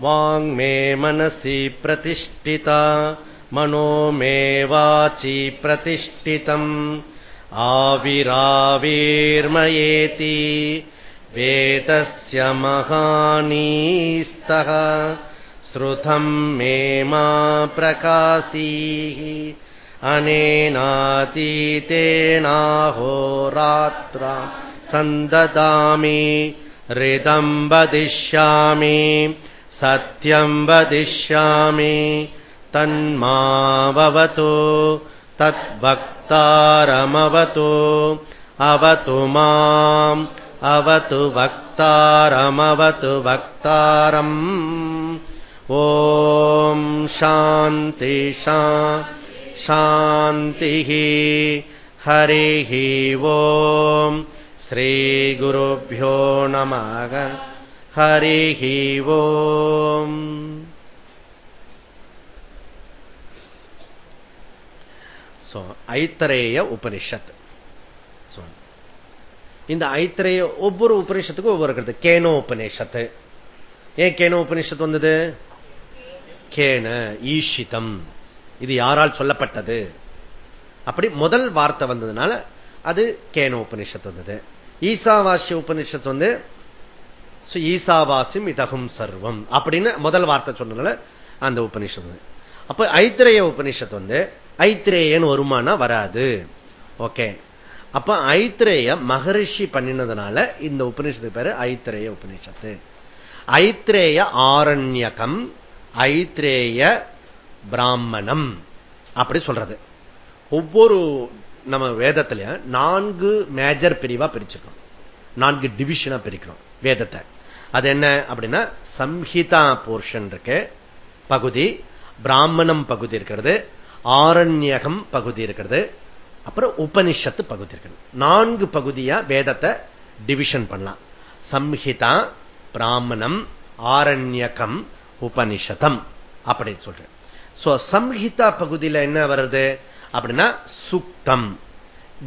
वाङ्मे मनसि प्रतिष्ठिता मनो मे वाचि प्रतिष्ठितम्। आविराविर्मयेति वेदस्य महानीस्तः श्रुतम् मे मा प्रकाशीः। अनेनातीतेनाहोरात्रा सन्ददामि हृदम् वदिष्यामि सत्यम् वदिष्यामि तन्मावतु तद्वक्तारमवतु। अवतु माम् अवतु वक्तारमवतु वक्तारम्। ॐ शान्ति शान्तिः। हरिः ॐ। श्रीगुरुभ्यो नमः हरिः ॐ ஸோ ஐத்தரேய உபனிஷத் இந்த ஐத்திரேய ஒவ்வொரு உபனிஷத்துக்கும் ஒவ்வொரு கருத்து கேனோ உபநிஷத்து ஏன் கேனோ உபனிஷத்து வந்தது கேன ஈஷிதம் இது யாரால் சொல்லப்பட்டது அப்படி முதல் வார்த்தை வந்ததுனால அது கேன உபனிஷத்து வந்தது ஈசாவாசிய உபனிஷத்து வந்து ஈசாவாசிம் இதகும் சர்வம். அப்படின்னு முதல் வார்த்தை சொன்னதுல அந்த உபனிஷத்து அப்ப ஐத்திரேய உபனிஷத்து வந்து ஐத்திரேயன் வருமானா வராது. ஓகே. அப்ப ஐத்திரேய மகரிஷி பண்ணினதுனால இந்த உபநிஷத்து பேரு ஐத்திரேய உபநிஷத்து. ஐத்திரேய ஆரண்யகம் ஐத்திரேய பிராமணம் அப்படி சொல்றது. ஒவ்வொரு நம்ம வேதத்துல நான்கு மேஜர் பிரிவா பிரிச்சுக்கணும். நான்கு டிவிஷனா பிரிக்கணும் வேதத்தை. அது என்ன அப்படின்னா சம்ஹிதா போர்ஷன் இருக்கு. பகுதி பிராமணம் பகுதி இருக்கிறது ஆரண்யகம் பகுதி இருக்கிறது அப்புறம் உபனிஷத்து பகுதி இருக்கிறது நான்கு பகுதியா வேதத்தை டிவிஷன் பண்ணலாம். சம்ஹிதா பிராமணம் ஆரண்யகம் உபனிஷதம் அப்படின்னு சொல்றேன். சம்ஹிதா பகுதியில் என்ன வருது? அப்படின்னா சுக்தம்.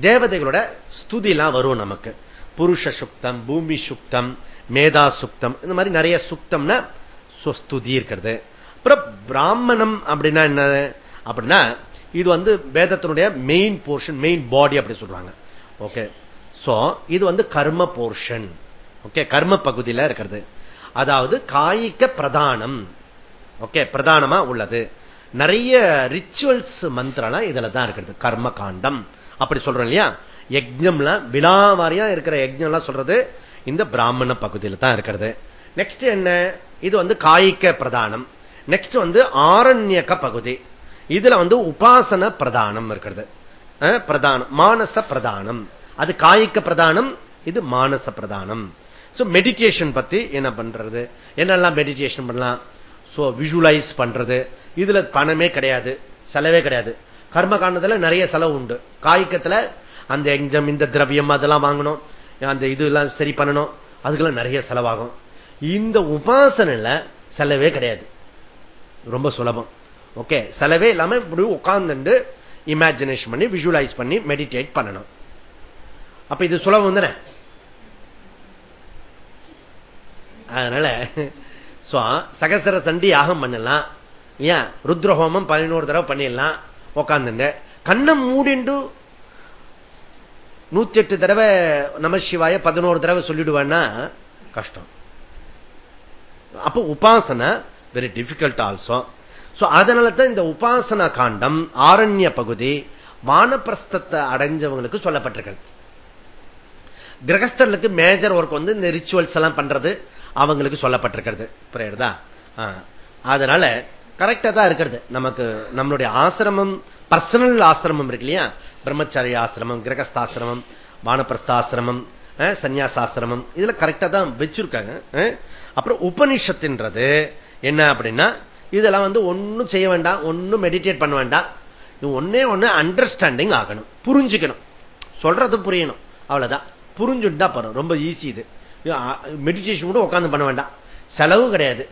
தேவதைகளோட ஸ்துதிலாம் வரும் நமக்கு. புருஷ சுக்தம் பூமி சுக்தம் மேதா சுக்தம் இந்த மாதிரி நிறைய சுக்தம்னா சொஸ்துதி இருக்கிறது அப்புறம் பிராமணம் அப்படின்னா என்ன? அப்படின்னா இது வந்து வேதத்தினுடைய மெயின் போர்ஷன் மெயின் பாடி அப்படி சொல்றாங்க. ஓகே சோ இது வந்து கர்ம போர்ஷன் ஓகே கர்ம பகுதியில் இருக்கிறது. அதாவது காய்க்க பிரதானம். ஓகே பிரதானமா உள்ளது. நிறைய ரிச்சுவல்ஸ் மந்திரம்லாம் இதுல தான் இருக்கிறது. கர்ம காண்டம். அப்படி சொல்றோம் இல்லையா? யஜ்யம்லாம் விழாவாரியா இருக்கிற யஜ்யம்லாம் சொல்றது இந்த பிராமண பகுதியில் தான் இருக்கிறது. நெக்ஸ்ட் என்ன? இது வந்து காய்க்க பிரதானம். நெக்ஸ்ட் வந்து ஆரண்யக்க பகுதி. இதுல வந்து உபாசன பிரதானம் இருக்கிறது. பிரதானம். மானச பிரதானம். அது காய்க்க பிரதானம் இது மானச பிரதானம். மெடிடேஷன் பத்தி என்ன பண்றது? என்னெல்லாம் மெடிடேஷன் பண்ணலாம்? சோ விஷுவலைஸ் பண்றது. இதுல பணமே கிடையாது செலவே கிடையாது. கர்ம காண்டத்துல நிறைய செலவு உண்டு. காய்க்கத்துல அந்த எஞ்சம் இந்த திரவியம் அதெல்லாம் வாங்கணும். அந்த இது எல்லாம் சரி பண்ணணும். அதுக்கெல்லாம் நிறைய செலவாகும். இந்த உபாசனைல செலவே கிடையாது. ரொம்ப சுலபம். ஓகே செலவே இல்லாம இப்படி உட்கார்ந்துட்டு இமேஜினேஷன் பண்ணி விஷுவலைஸ் பண்ணி மெடிடேட் பண்ணணும். அப்ப இது சுலபம் தானே? அதனால சகசர சண்டி யாகம் பண்ணலாம். ஏன்? ருத்ரஹோமம் பதினோரு தடவை பண்ணிடலாம். உக்காந்துட்டு கண்ணை மூடிண்டு நூத்தி எட்டு தடவை நமசிவாய பதினோரு தடவை சொல்லிடுவேன்னா கஷ்டம். அப்ப உபாசனை வெரி டிஃபிகல்ட் ஆல்சோ அதனால தான் இந்த உபாசன காண்டம் ஆரண்ய பகுதி வானப்பிரஸ்தத்தை அடைஞ்சவங்களுக்கு சொல்லப்பட்டிருக்கிறது. கிரகஸ்தர்களுக்கு மேஜர் ஒர்க் வந்து இந்த ரிச்சுவல்ஸ் எல்லாம் பண்றது அவங்களுக்கு சொல்லப்பட்டிருக்கிறது. புரியுறதா? அதனால கரெக்டா தான் இருக்கிறது. நமக்கு நம்மளுடைய ஆசிரமம் பர்சனல் ஆசிரமம் இருக்கு இல்லையா? பிரம்மச்சாரிய ஆசிரமம் கிரகஸ்தாசிரமம் வானப்பிரஸ்தாசிரமம் சன்னியாசாசிரமம் இதுல கரெக்டா தான் வச்சிருக்காங்க அப்புறம் உபனிஷத்துன்றது என்ன அப்படின்னா இதெல்லாம் வந்து ஒன்னும் செய்ய வேண்டாம் ஒன்னும் மெடிடேட் பண்ண வேண்டாம். ஒன்னே ஒண்ணு அண்டர்ஸ்டாண்டிங் ஆகணும் புரிஞ்சுக்கணும். சொல்றது புரியணும் அவ்வளவுதான். புரிஞ்சுட்டா போறோம் ரொம்ப ஈஸி இது. மெடிடேஷன் கூட உட்காந்து பண்ண வேண்டாம். செலவு கிடையாது.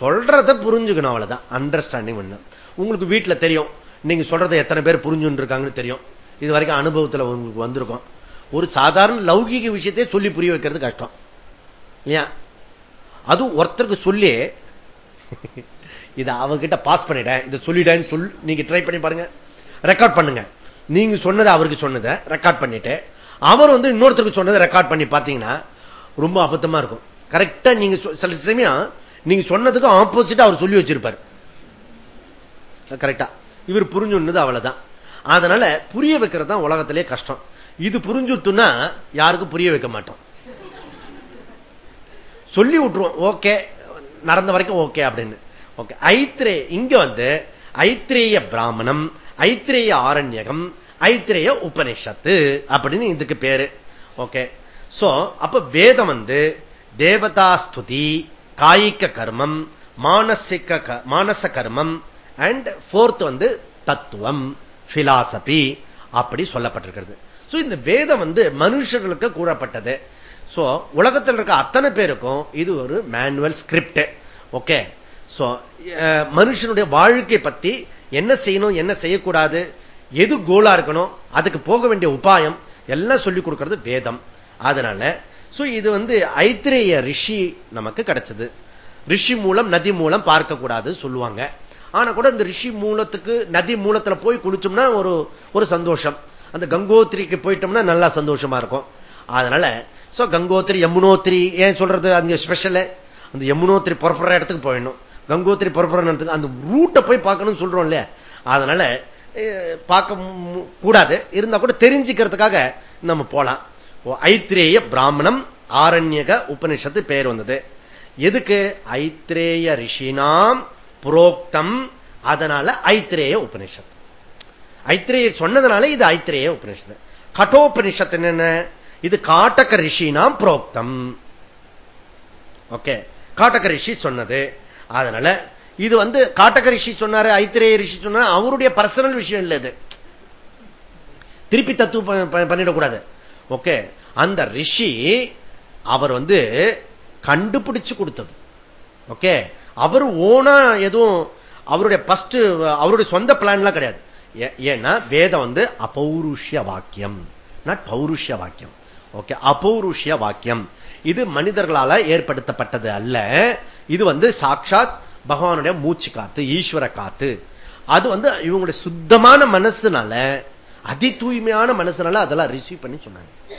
சொல்றத புரிஞ்சுக்கணும் அவ்வளவுதான். அண்டர்ஸ்டாண்டிங் பண்ணணும் உங்களுக்கு வீட்டுல தெரியும் நீங்க சொல்றதை எத்தனை பேர் புரிஞ்சுட்டு இருக்காங்கன்னு தெரியும். இது வரைக்கும் அனுபவத்தில் உங்களுக்கு வந்திருக்கும். ஒரு சாதாரண லௌகிக விஷயத்தையே சொல்லி புரிய வைக்கிறது கஷ்டம். இல்லையா? அது ஒருத்தருக்கு சொல்லி இதை அவர்கிட்ட பாஸ் பண்ணிட்டேன் இதை சொல்லிட்டேன்னு சொல் நீங்க ட்ரை பண்ணி பாருங்க. ரெக்கார்ட் பண்ணுங்க. நீங்க சொன்னதை அவருக்கு சொன்னதை ரெக்கார்ட் பண்ணிட்டு அவர் வந்து இன்னொருத்தருக்கு சொன்னதை ரெக்கார்ட் பண்ணி பார்த்தீங்கன்னா ரொம்ப அபத்தமா இருக்கும். கரெக்டா நீங்க சில சமயம் நீங்க சொன்னதுக்கு ஆப்போசிட் அவர் சொல்லி வச்சிருப்பார். கரெக்டா இவர் புரிஞ்சுன்னது அவ்வளவுதான். அதனால புரிய வைக்கிறது தான் உலகத்திலே கஷ்டம். இது புரிஞ்சுட்டுன்னா யாருக்கும் புரிய வைக்க மாட்டோம். சொல்லி விட்டுருவோம் ஓகே நடந்த வரைக்கும் ஓகே அப்படின்னு. ஓகே ஐத்திரே இங்க வந்து ஐத்திரேய பிராமணம் ஐத்திரேய ஆரண்யகம் ஐத்திரேய உபனிஷத்து அப்படின்னு இதுக்கு பேரு. ஓகே சோ அப்ப வேதம் வந்து தேவதாஸ்துதி காய்க கர்மம் மானசிக மானச கர்மம் அண்ட் போர்த் வந்து தத்துவம் பிலாசபி அப்படி சொல்லப்பட்டிருக்கிறது. இந்த வேதம் வந்து மனுஷர்களுக்கு கூறப்பட்டது. சோ உலகத்தில் இருக்க அத்தனை பேருக்கும் இது ஒரு மேனுவல் ஸ்கிரிப்ட் ஓகே சோ மனுஷனுடைய வாழ்க்கை பத்தி என்ன செய்யணும் என்ன செய்யக்கூடாது எது கோலா இருக்கணும் அதுக்கு போக வேண்டிய உபாயம் எல்லாம் சொல்லிக் கொடுக்கிறது வேதம். அதனால சோ இது வந்து ஐத்திரேய ரிஷி நமக்கு கிடைச்சது. ரிஷி மூலம் நதி மூலம் பார்க்கக்கூடாது சொல்லுவாங்க. ஆனா கூட இந்த ரிஷி மூலத்துக்கு நதி மூலத்துல போய் குளிச்சோம்னா ஒரு ஒரு சந்தோஷம். அந்த கங்கோத்திரிக்கு போயிட்டோம்னா நல்லா சந்தோஷமா இருக்கும். அதனால சோ கங்கோத்திரி யமுனோத்திரி ஏன் சொல்றது அங்க ஸ்பெஷல் அந்த யமுனோத்திரி புறப்படுற இடத்துக்கு போயிடணும். கங்கோத்திரி புறப்படுற இடத்துக்கு அந்த ரூட்டை போய் பார்க்கணும்னு சொல்றோம் இல்லையா? அதனால பார்க்க கூடாது. இருந்தா கூட தெரிஞ்சுக்கிறதுக்காக நம்ம போலாம். ஐத்திரேய பிராமணம் ஆரண்யக உபனிஷத்து பெயர் வந்தது. எதுக்கு? ஐத்திரேய ரிஷினாம் புரோக்தம். அதனால ஐத்திரேய உபனிஷத். ஐத்திரேய சொன்னதுனால இது ஐத்திரேய உபனிஷத்து. கட்டோபனிஷத்து என்ன இது காட்டக ரிஷினாம் புரோக்தம். ஓகே. காட்டக ரிஷி சொன்னது. அதனால இது வந்து காட்டக ரிஷி சொன்னாரு ஐத்திரேய ரிஷி சொன்னாரு. அவருடைய பர்சனல் விஷயம் இல்லை இது. திருப்பி தத்துவம் பண்ணிடக்கூடாது. ஓகே. அந்த ரிஷி அவர் வந்து கண்டுபிடிச்சு கொடுத்தது. ஓகே. அவர் ஓனா எதுவும் அவருடைய பஸ்ட் அவருடைய சொந்த பிளான்லாம் கிடையாது. ஏன்னா வேதம் வந்து அபௌருஷ்ய வாக்கியம். நாட் பௌருஷ்ய வாக்கியம். ஓகே அபௌருஷ்ய வாக்கியம். இது மனிதர்களால ஏற்படுத்தப்பட்டது அல்ல. இது வந்து சாட்சாத் பகவானுடைய மூச்சு காத்து ஈஸ்வர காத்து. அது வந்து இவங்களுடைய சுத்தமான மனசுனால அதி தூய்மையான மனசுனால அதெல்லாம் ரிசீவ் பண்ணி சொன்னாங்க.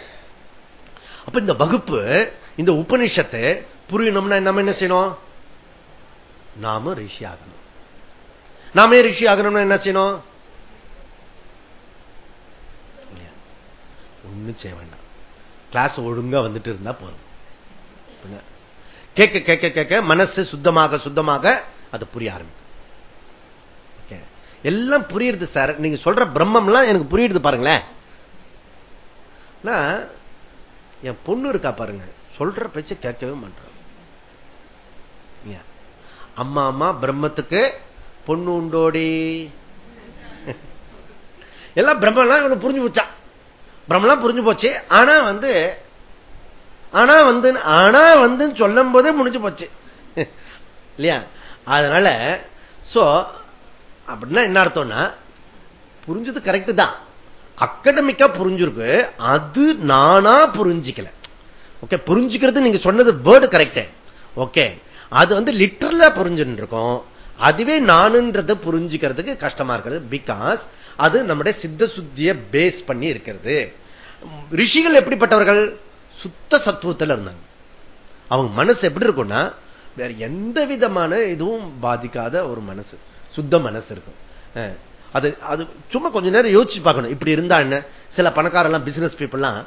அப்ப இந்த வகுப்பு இந்த உபனிஷத்தை புரியணும்னா நம்ம என்ன செய்யணும்? நாம ரிஷி ஆகணும். நாமே ரிஷி ஆகணும்னா என்ன செய்யணும்? ஒண்ணும் செய்ய வேண்டாம். கிளாஸ் ஒழுங்கா வந்துட்டு இருந்தா போதும். கேட்க கேட்க கேட்க மனசு சுத்தமாக சுத்தமாக அது புரிய ஆரம்பிக்கும். எல்லாம் புரியுது சார் நீங்க சொல்ற பிரம்மம்லாம் எனக்கு புரியுது பாருங்களேன். என் பொண்ணு இருக்கா பாருங்க. சொல்ற பேச்சு கேட்கவே மாட்டேன் அம்மா அம்மா பிரம்மத்துக்கு பொண்ணு உண்டோடி? எல்லாம் பிரம்மெல்லாம் புரிஞ்சு போச்சான் பிரம்மெல்லாம் புரிஞ்சு போச்சு. ஆனா வந்து ஆனா வந்து ஆனா வந்து சொல்லும் போதே முடிஞ்சு போச்சு. இல்லையா? அதனால சோ அப்படின்னா என்ன அர்த்தம்னா புரிஞ்சது கரெக்ட் தான். அக்கடமிக்கா புரிஞ்சிருக்கு. அது நானா புரிஞ்சிக்கல. ஓகே புரிஞ்சுக்கிறது நீங்க சொன்னது வேர்டு கரெக்ட் ஓகே அது வந்து லிட்டரலா புரிஞ்சுட்டு இருக்கோம் அதுவே நானுன்றதை புரிஞ்சுக்கிறதுக்கு கஷ்டமா இருக்கிறது. பிகாஸ் அது நம்முடைய சித்த சுத்திய பேஸ் பண்ணி இருக்கிறது. ரிஷிகள் எப்படிப்பட்டவர்கள்? சுத்த சத்துவத்தில் இருந்தாங்க. அவங்க மனசு எப்படி இருக்கும்னா வேற எந்த விதமான இதுவும் பாதிக்காத ஒரு மனசு. சுத்த மனசு இருக்கும். அது அது சும்மா கொஞ்ச நேரம் யோசிச்சு பார்க்கணும். இப்படி இருந்தா என்ன? சில பணக்காரெல்லாம் பிசினஸ் பீப்புள்லாம்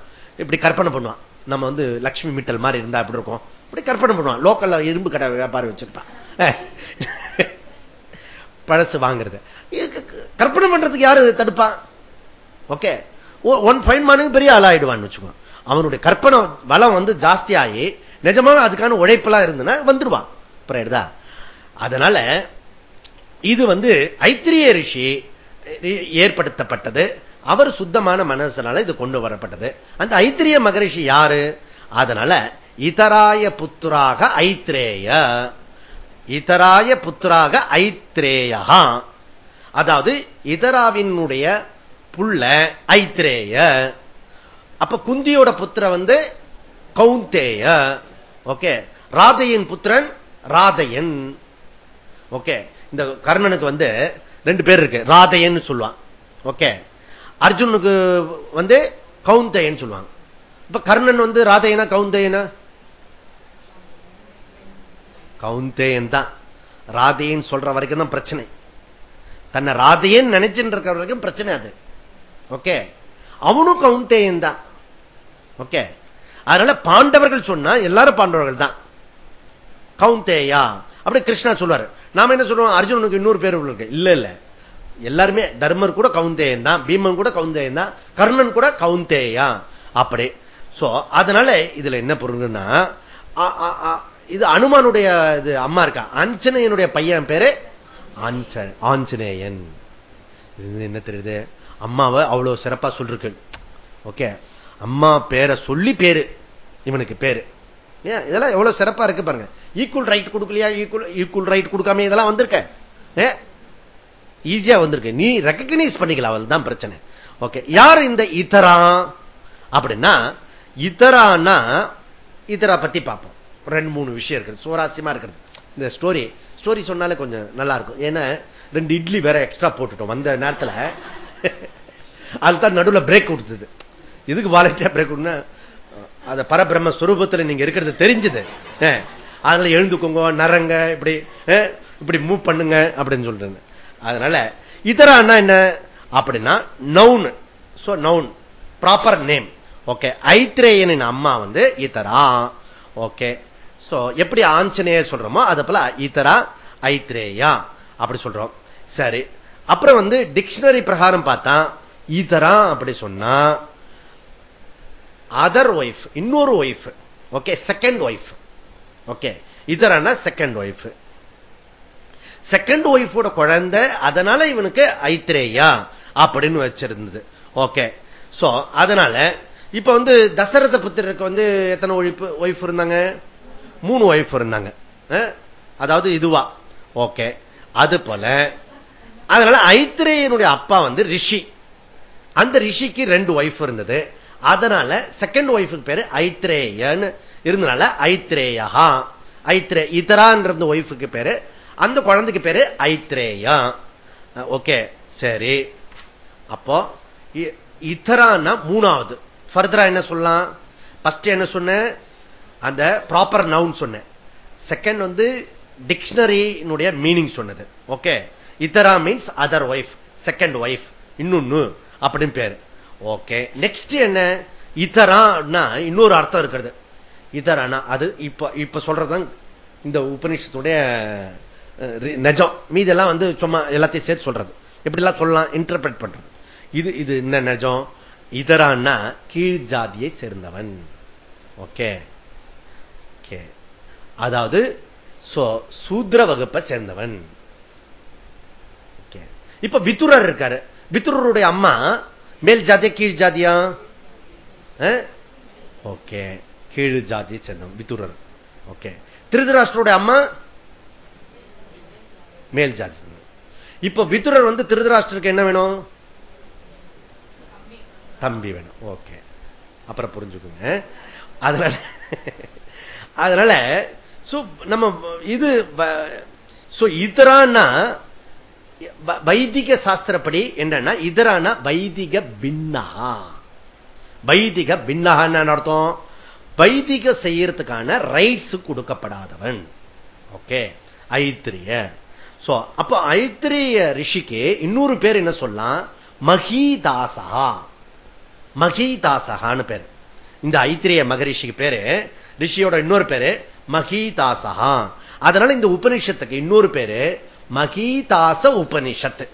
இப்படி கற்பனை பண்ணுவான். நம்ம வந்து லட்சுமி மிட்டல் மாதிரி இருந்தா எப்படி இருக்கும்? இப்படி கற்பனை பண்ணுவான். லோக்கல்ல இரும்பு கடை வியாபாரம் வச்சிருப்பான். பழசு வாங்குறது. கற்பனை பண்றதுக்கு யாரு தடுப்பான் ஓகே. ஒன் ஃபைன் மார்னிங் பெரிய ஆளாயிடுவான்னு வச்சுக்கோ அவனுடைய கற்பனை வளம் வந்து ஜாஸ்தி ஆகி அதுக்கான உழைப்பெல்லாம் இருந்ததுன்னா வந்துடுவான். புரியுதா அதனால இது வந்து ஐத்திரிய ரிஷி ஏற்படுத்தப்பட்டது. அவர் சுத்தமான மனசனால இது கொண்டு வரப்பட்டது. அந்த ஐத்திரிய மகரிஷி யாரு? அதனால இதராய புத்தராக ஐத்ரேய. இதராய புத்திராக ஐத்ரேயா அதாவது இதராவினுடைய புள்ள ஐத்ரேய. அப்ப குந்தியோட புத்திர வந்து கவுந்தேய ஓகே. ராதையின் புத்திரன் ராதையன். ஓகே. இந்த கர்ணனுக்கு வந்து ரெண்டு பேர் இருக்கு. ராதையன்னு சொல்லுவான். ஓகே. அர்ஜுனுக்கு வந்து கவுந்தையன்னு சொல்லுவாங்க. இப்ப கர்ணன் வந்து ராதையனா கவுந்தையனா கவுந்தேயன் தான். ராதையன்னு சொல்ற வரைக்கும் தான் பிரச்சனை. தன்னை ராதையன்னு நினைச்சுட்டு இருக்கிற வரைக்கும் பிரச்சனை அது. ஓகே? அவனும் கவுந்தேயன் தான். ஓகே? அதனால பாண்டவர்கள் சொன்னா எல்லாரும் பாண்டவர்கள் தான். கவுந்தேயா? அப்படி கிருஷ்ணா சொல்லுவாரு. நாம என்ன சொல்லுவோம்? அர்ஜுனனுக்கு இன்னொரு பேர் இருக்கு. இல்ல இல்ல. எல்லாருமே தர்மர் கூட கவுந்தேயன் தான். பீமன் கூட கவுந்தேயன் தான். கர்ணன் கூட கவுந்தேயா. அப்படி. சோ அதனால இதுல என்ன பொருள்னா இது அனுமானுடைய இது அம்மா இருக்கா? அஞ்சனையனுடைய பையன் பேரு ஆஞ்சநேயன். இது என்ன தெரியுது? அம்மாவை அவ்வளவு சிறப்பா சொல்லிருக்கு. ஓகே. அம்மா பேரை சொல்லி பேரு. இவனுக்கு பேரு. ஏன்? இதெல்லாம் எவ்வளவு சிறப்பா இருக்கு பாருங்க. ஈக்குவல் ரைட் கொடுக்கலையா? ஈக்குவல் ஈக்குவல் ரைட் கொடுக்காம இதெல்லாம் வந்திருக்க? ஈஸியா வந்திருக்கு. நீ ரெக்கக்னைஸ் பண்ணிக்கலாம் அவள் தான் பிரச்சனை. ஓகே. யார் இந்த இதரா? அப்படின்னா இதரானா இதரா பத்தி பார்ப்போம். ரெண்டு மூணு விஷயம் இருக்கு சுவாரஸ்யமா இருக்கிறது இந்த ஸ்டோரி ஸ்டோரி சொன்னாலே கொஞ்சம் நல்லா இருக்கும் ஏன்னா ரெண்டு இட்லி வேற எக்ஸ்ட்ரா போட்டுட்டோம். வந்த நேரத்தில் அதுதான் நடுவில் பிரேக் கொடுத்தது. இதுக்கு வாலண்டியா பிரேக் கொடுனா அந்த பரபிரம்ம ஸ்வரூபத்தில் நீங்க இருக்கிறது தெரிஞ்சது. அதனால எழுந்துக்கோங்க நரங்க இப்படி இப்படி மூவ் பண்ணுங்க அப்படின்னு சொல்றேன் அதனால இதரானா என்ன? அப்படின்னா noun so noun proper name okay ஐத்ரேயனின் அம்மா வந்து இதரா. ஓகே சோ எப்படி ஆஞ்சநேய சொல்றோமோ அது போல இதரா ஐத்ரேயா அப்படி சொல்றோம். சரி. அப்புறம் வந்து டிக்ஷனரி பிரகாரம் பார்த்தா ஈதரா அப்படி சொன்னா அதர் ஒய்ஃப் இன்னொரு wife okay second wife okay இதரானா second wife second ஒய்ஃபோட குழந்தை அதனால இவனுக்கு ஐத்ரேயா அப்படின்னு வச்சிருந்தது. ஓகே சோ அதனால இப்ப வந்து தசரத புத்திரருக்கு வந்து எத்தனை ஒய்ஃப் ஒய்ஃப் இருந்தாங்க? மூணு ஒய்ஃப் இருந்தாங்க. அதாவது இதுவா. ஓகே அது போல அதனால ஐத்திரேயனுடைய அப்பா வந்து ரிஷி. அந்த ரிஷிக்கு ரெண்டு ஒய்ஃப் இருந்தது. அதனால செகண்ட் ஒய்ஃபுக்கு பேரு ஐத்ரேயன் இருந்தனால ஐத்ரேயா ஐத்ரே இதரான்ற ஒய்ஃபுக்கு பேரு அந்த குழந்தைக்கு பேரு ஐத்ரேயா. ஓகே சரி. அப்போ இதரான்னா மூணாவது. ஃபர்தரா என்ன சொல்லலாம்? ஃபர்ஸ்ட் என்ன சொன்ன? அந்த ப்ராப்பர் நவுன் சொன்னேன். செகண்ட் வந்து டிக்ஷனரியினுடைய மீனிங் சொன்னது. Okay Itara means other wife second wife இன்னொன்னு அப்படின்னு பேரு. ஓகே நெக்ஸ்ட் என்ன? இதரான்னா இன்னொரு அர்த்தம் இருக்கிறது. இதரானா அது இப்ப இப்ப சொல்றதுதான் இந்த உபநிஷத்துடைய நெஜம். மீதெல்லாம் வந்து சும்மா எல்லாத்தையும் சேர்த்து சொல்றது. எப்படிலாம் சொல்லலாம் இன்டர்பிரட் பண்றது. இது இது என்ன நெஜம்? இதரான்னா கீழ் ஜாதியை சேர்ந்தவன். ஓகே அதாவது சூத்ர வகுப்பை சேர்ந்தவன். இப்ப வித்துரர் இருக்காரு. வித்துரருடைய அம்மா மேல் ஜாதியா கீழ் ஜாதியா? ஓகே கீழ் ஜாதியை சேர்ந்தவன் வித்துரர். ஓகே திருதராஷ்டருடைய அம்மா? மேல் ஜாதி இப்ப வித்துரர் வந்து திருதராஷ்டருக்கு என்ன வேணும்? தம்பி வேணும். ஓகே அப்புறம் புரிஞ்சுக்கோங்க. அதனால அதனால நம்ம இது இதரானா வைதிக சாஸ்திரப்படி என்னன்னா இதரான வைதிக பின்னா வைதிக பின்னகான்னு அர்த்தம்? வைதிக செய்யறதுக்கான ரைட்ஸ் கொடுக்கப்படாதவன். ஓகே ஐத்திரிய. சோ அப்ப ஐத்திரிய ரிஷிக்கு இன்னொரு பேர் என்ன சொல்லலாம்? மகிதாசா மகிதாசகான்னு பேர். இந்த ஐத்திரிய மகரிஷிக்கு பேரு ரிஷியோட இன்னொரு பேரு மகிதாசகா அதனால இந்த உபனிஷத்துக்கு இன்னொரு பேரு மகீதாச உபனிஷத்து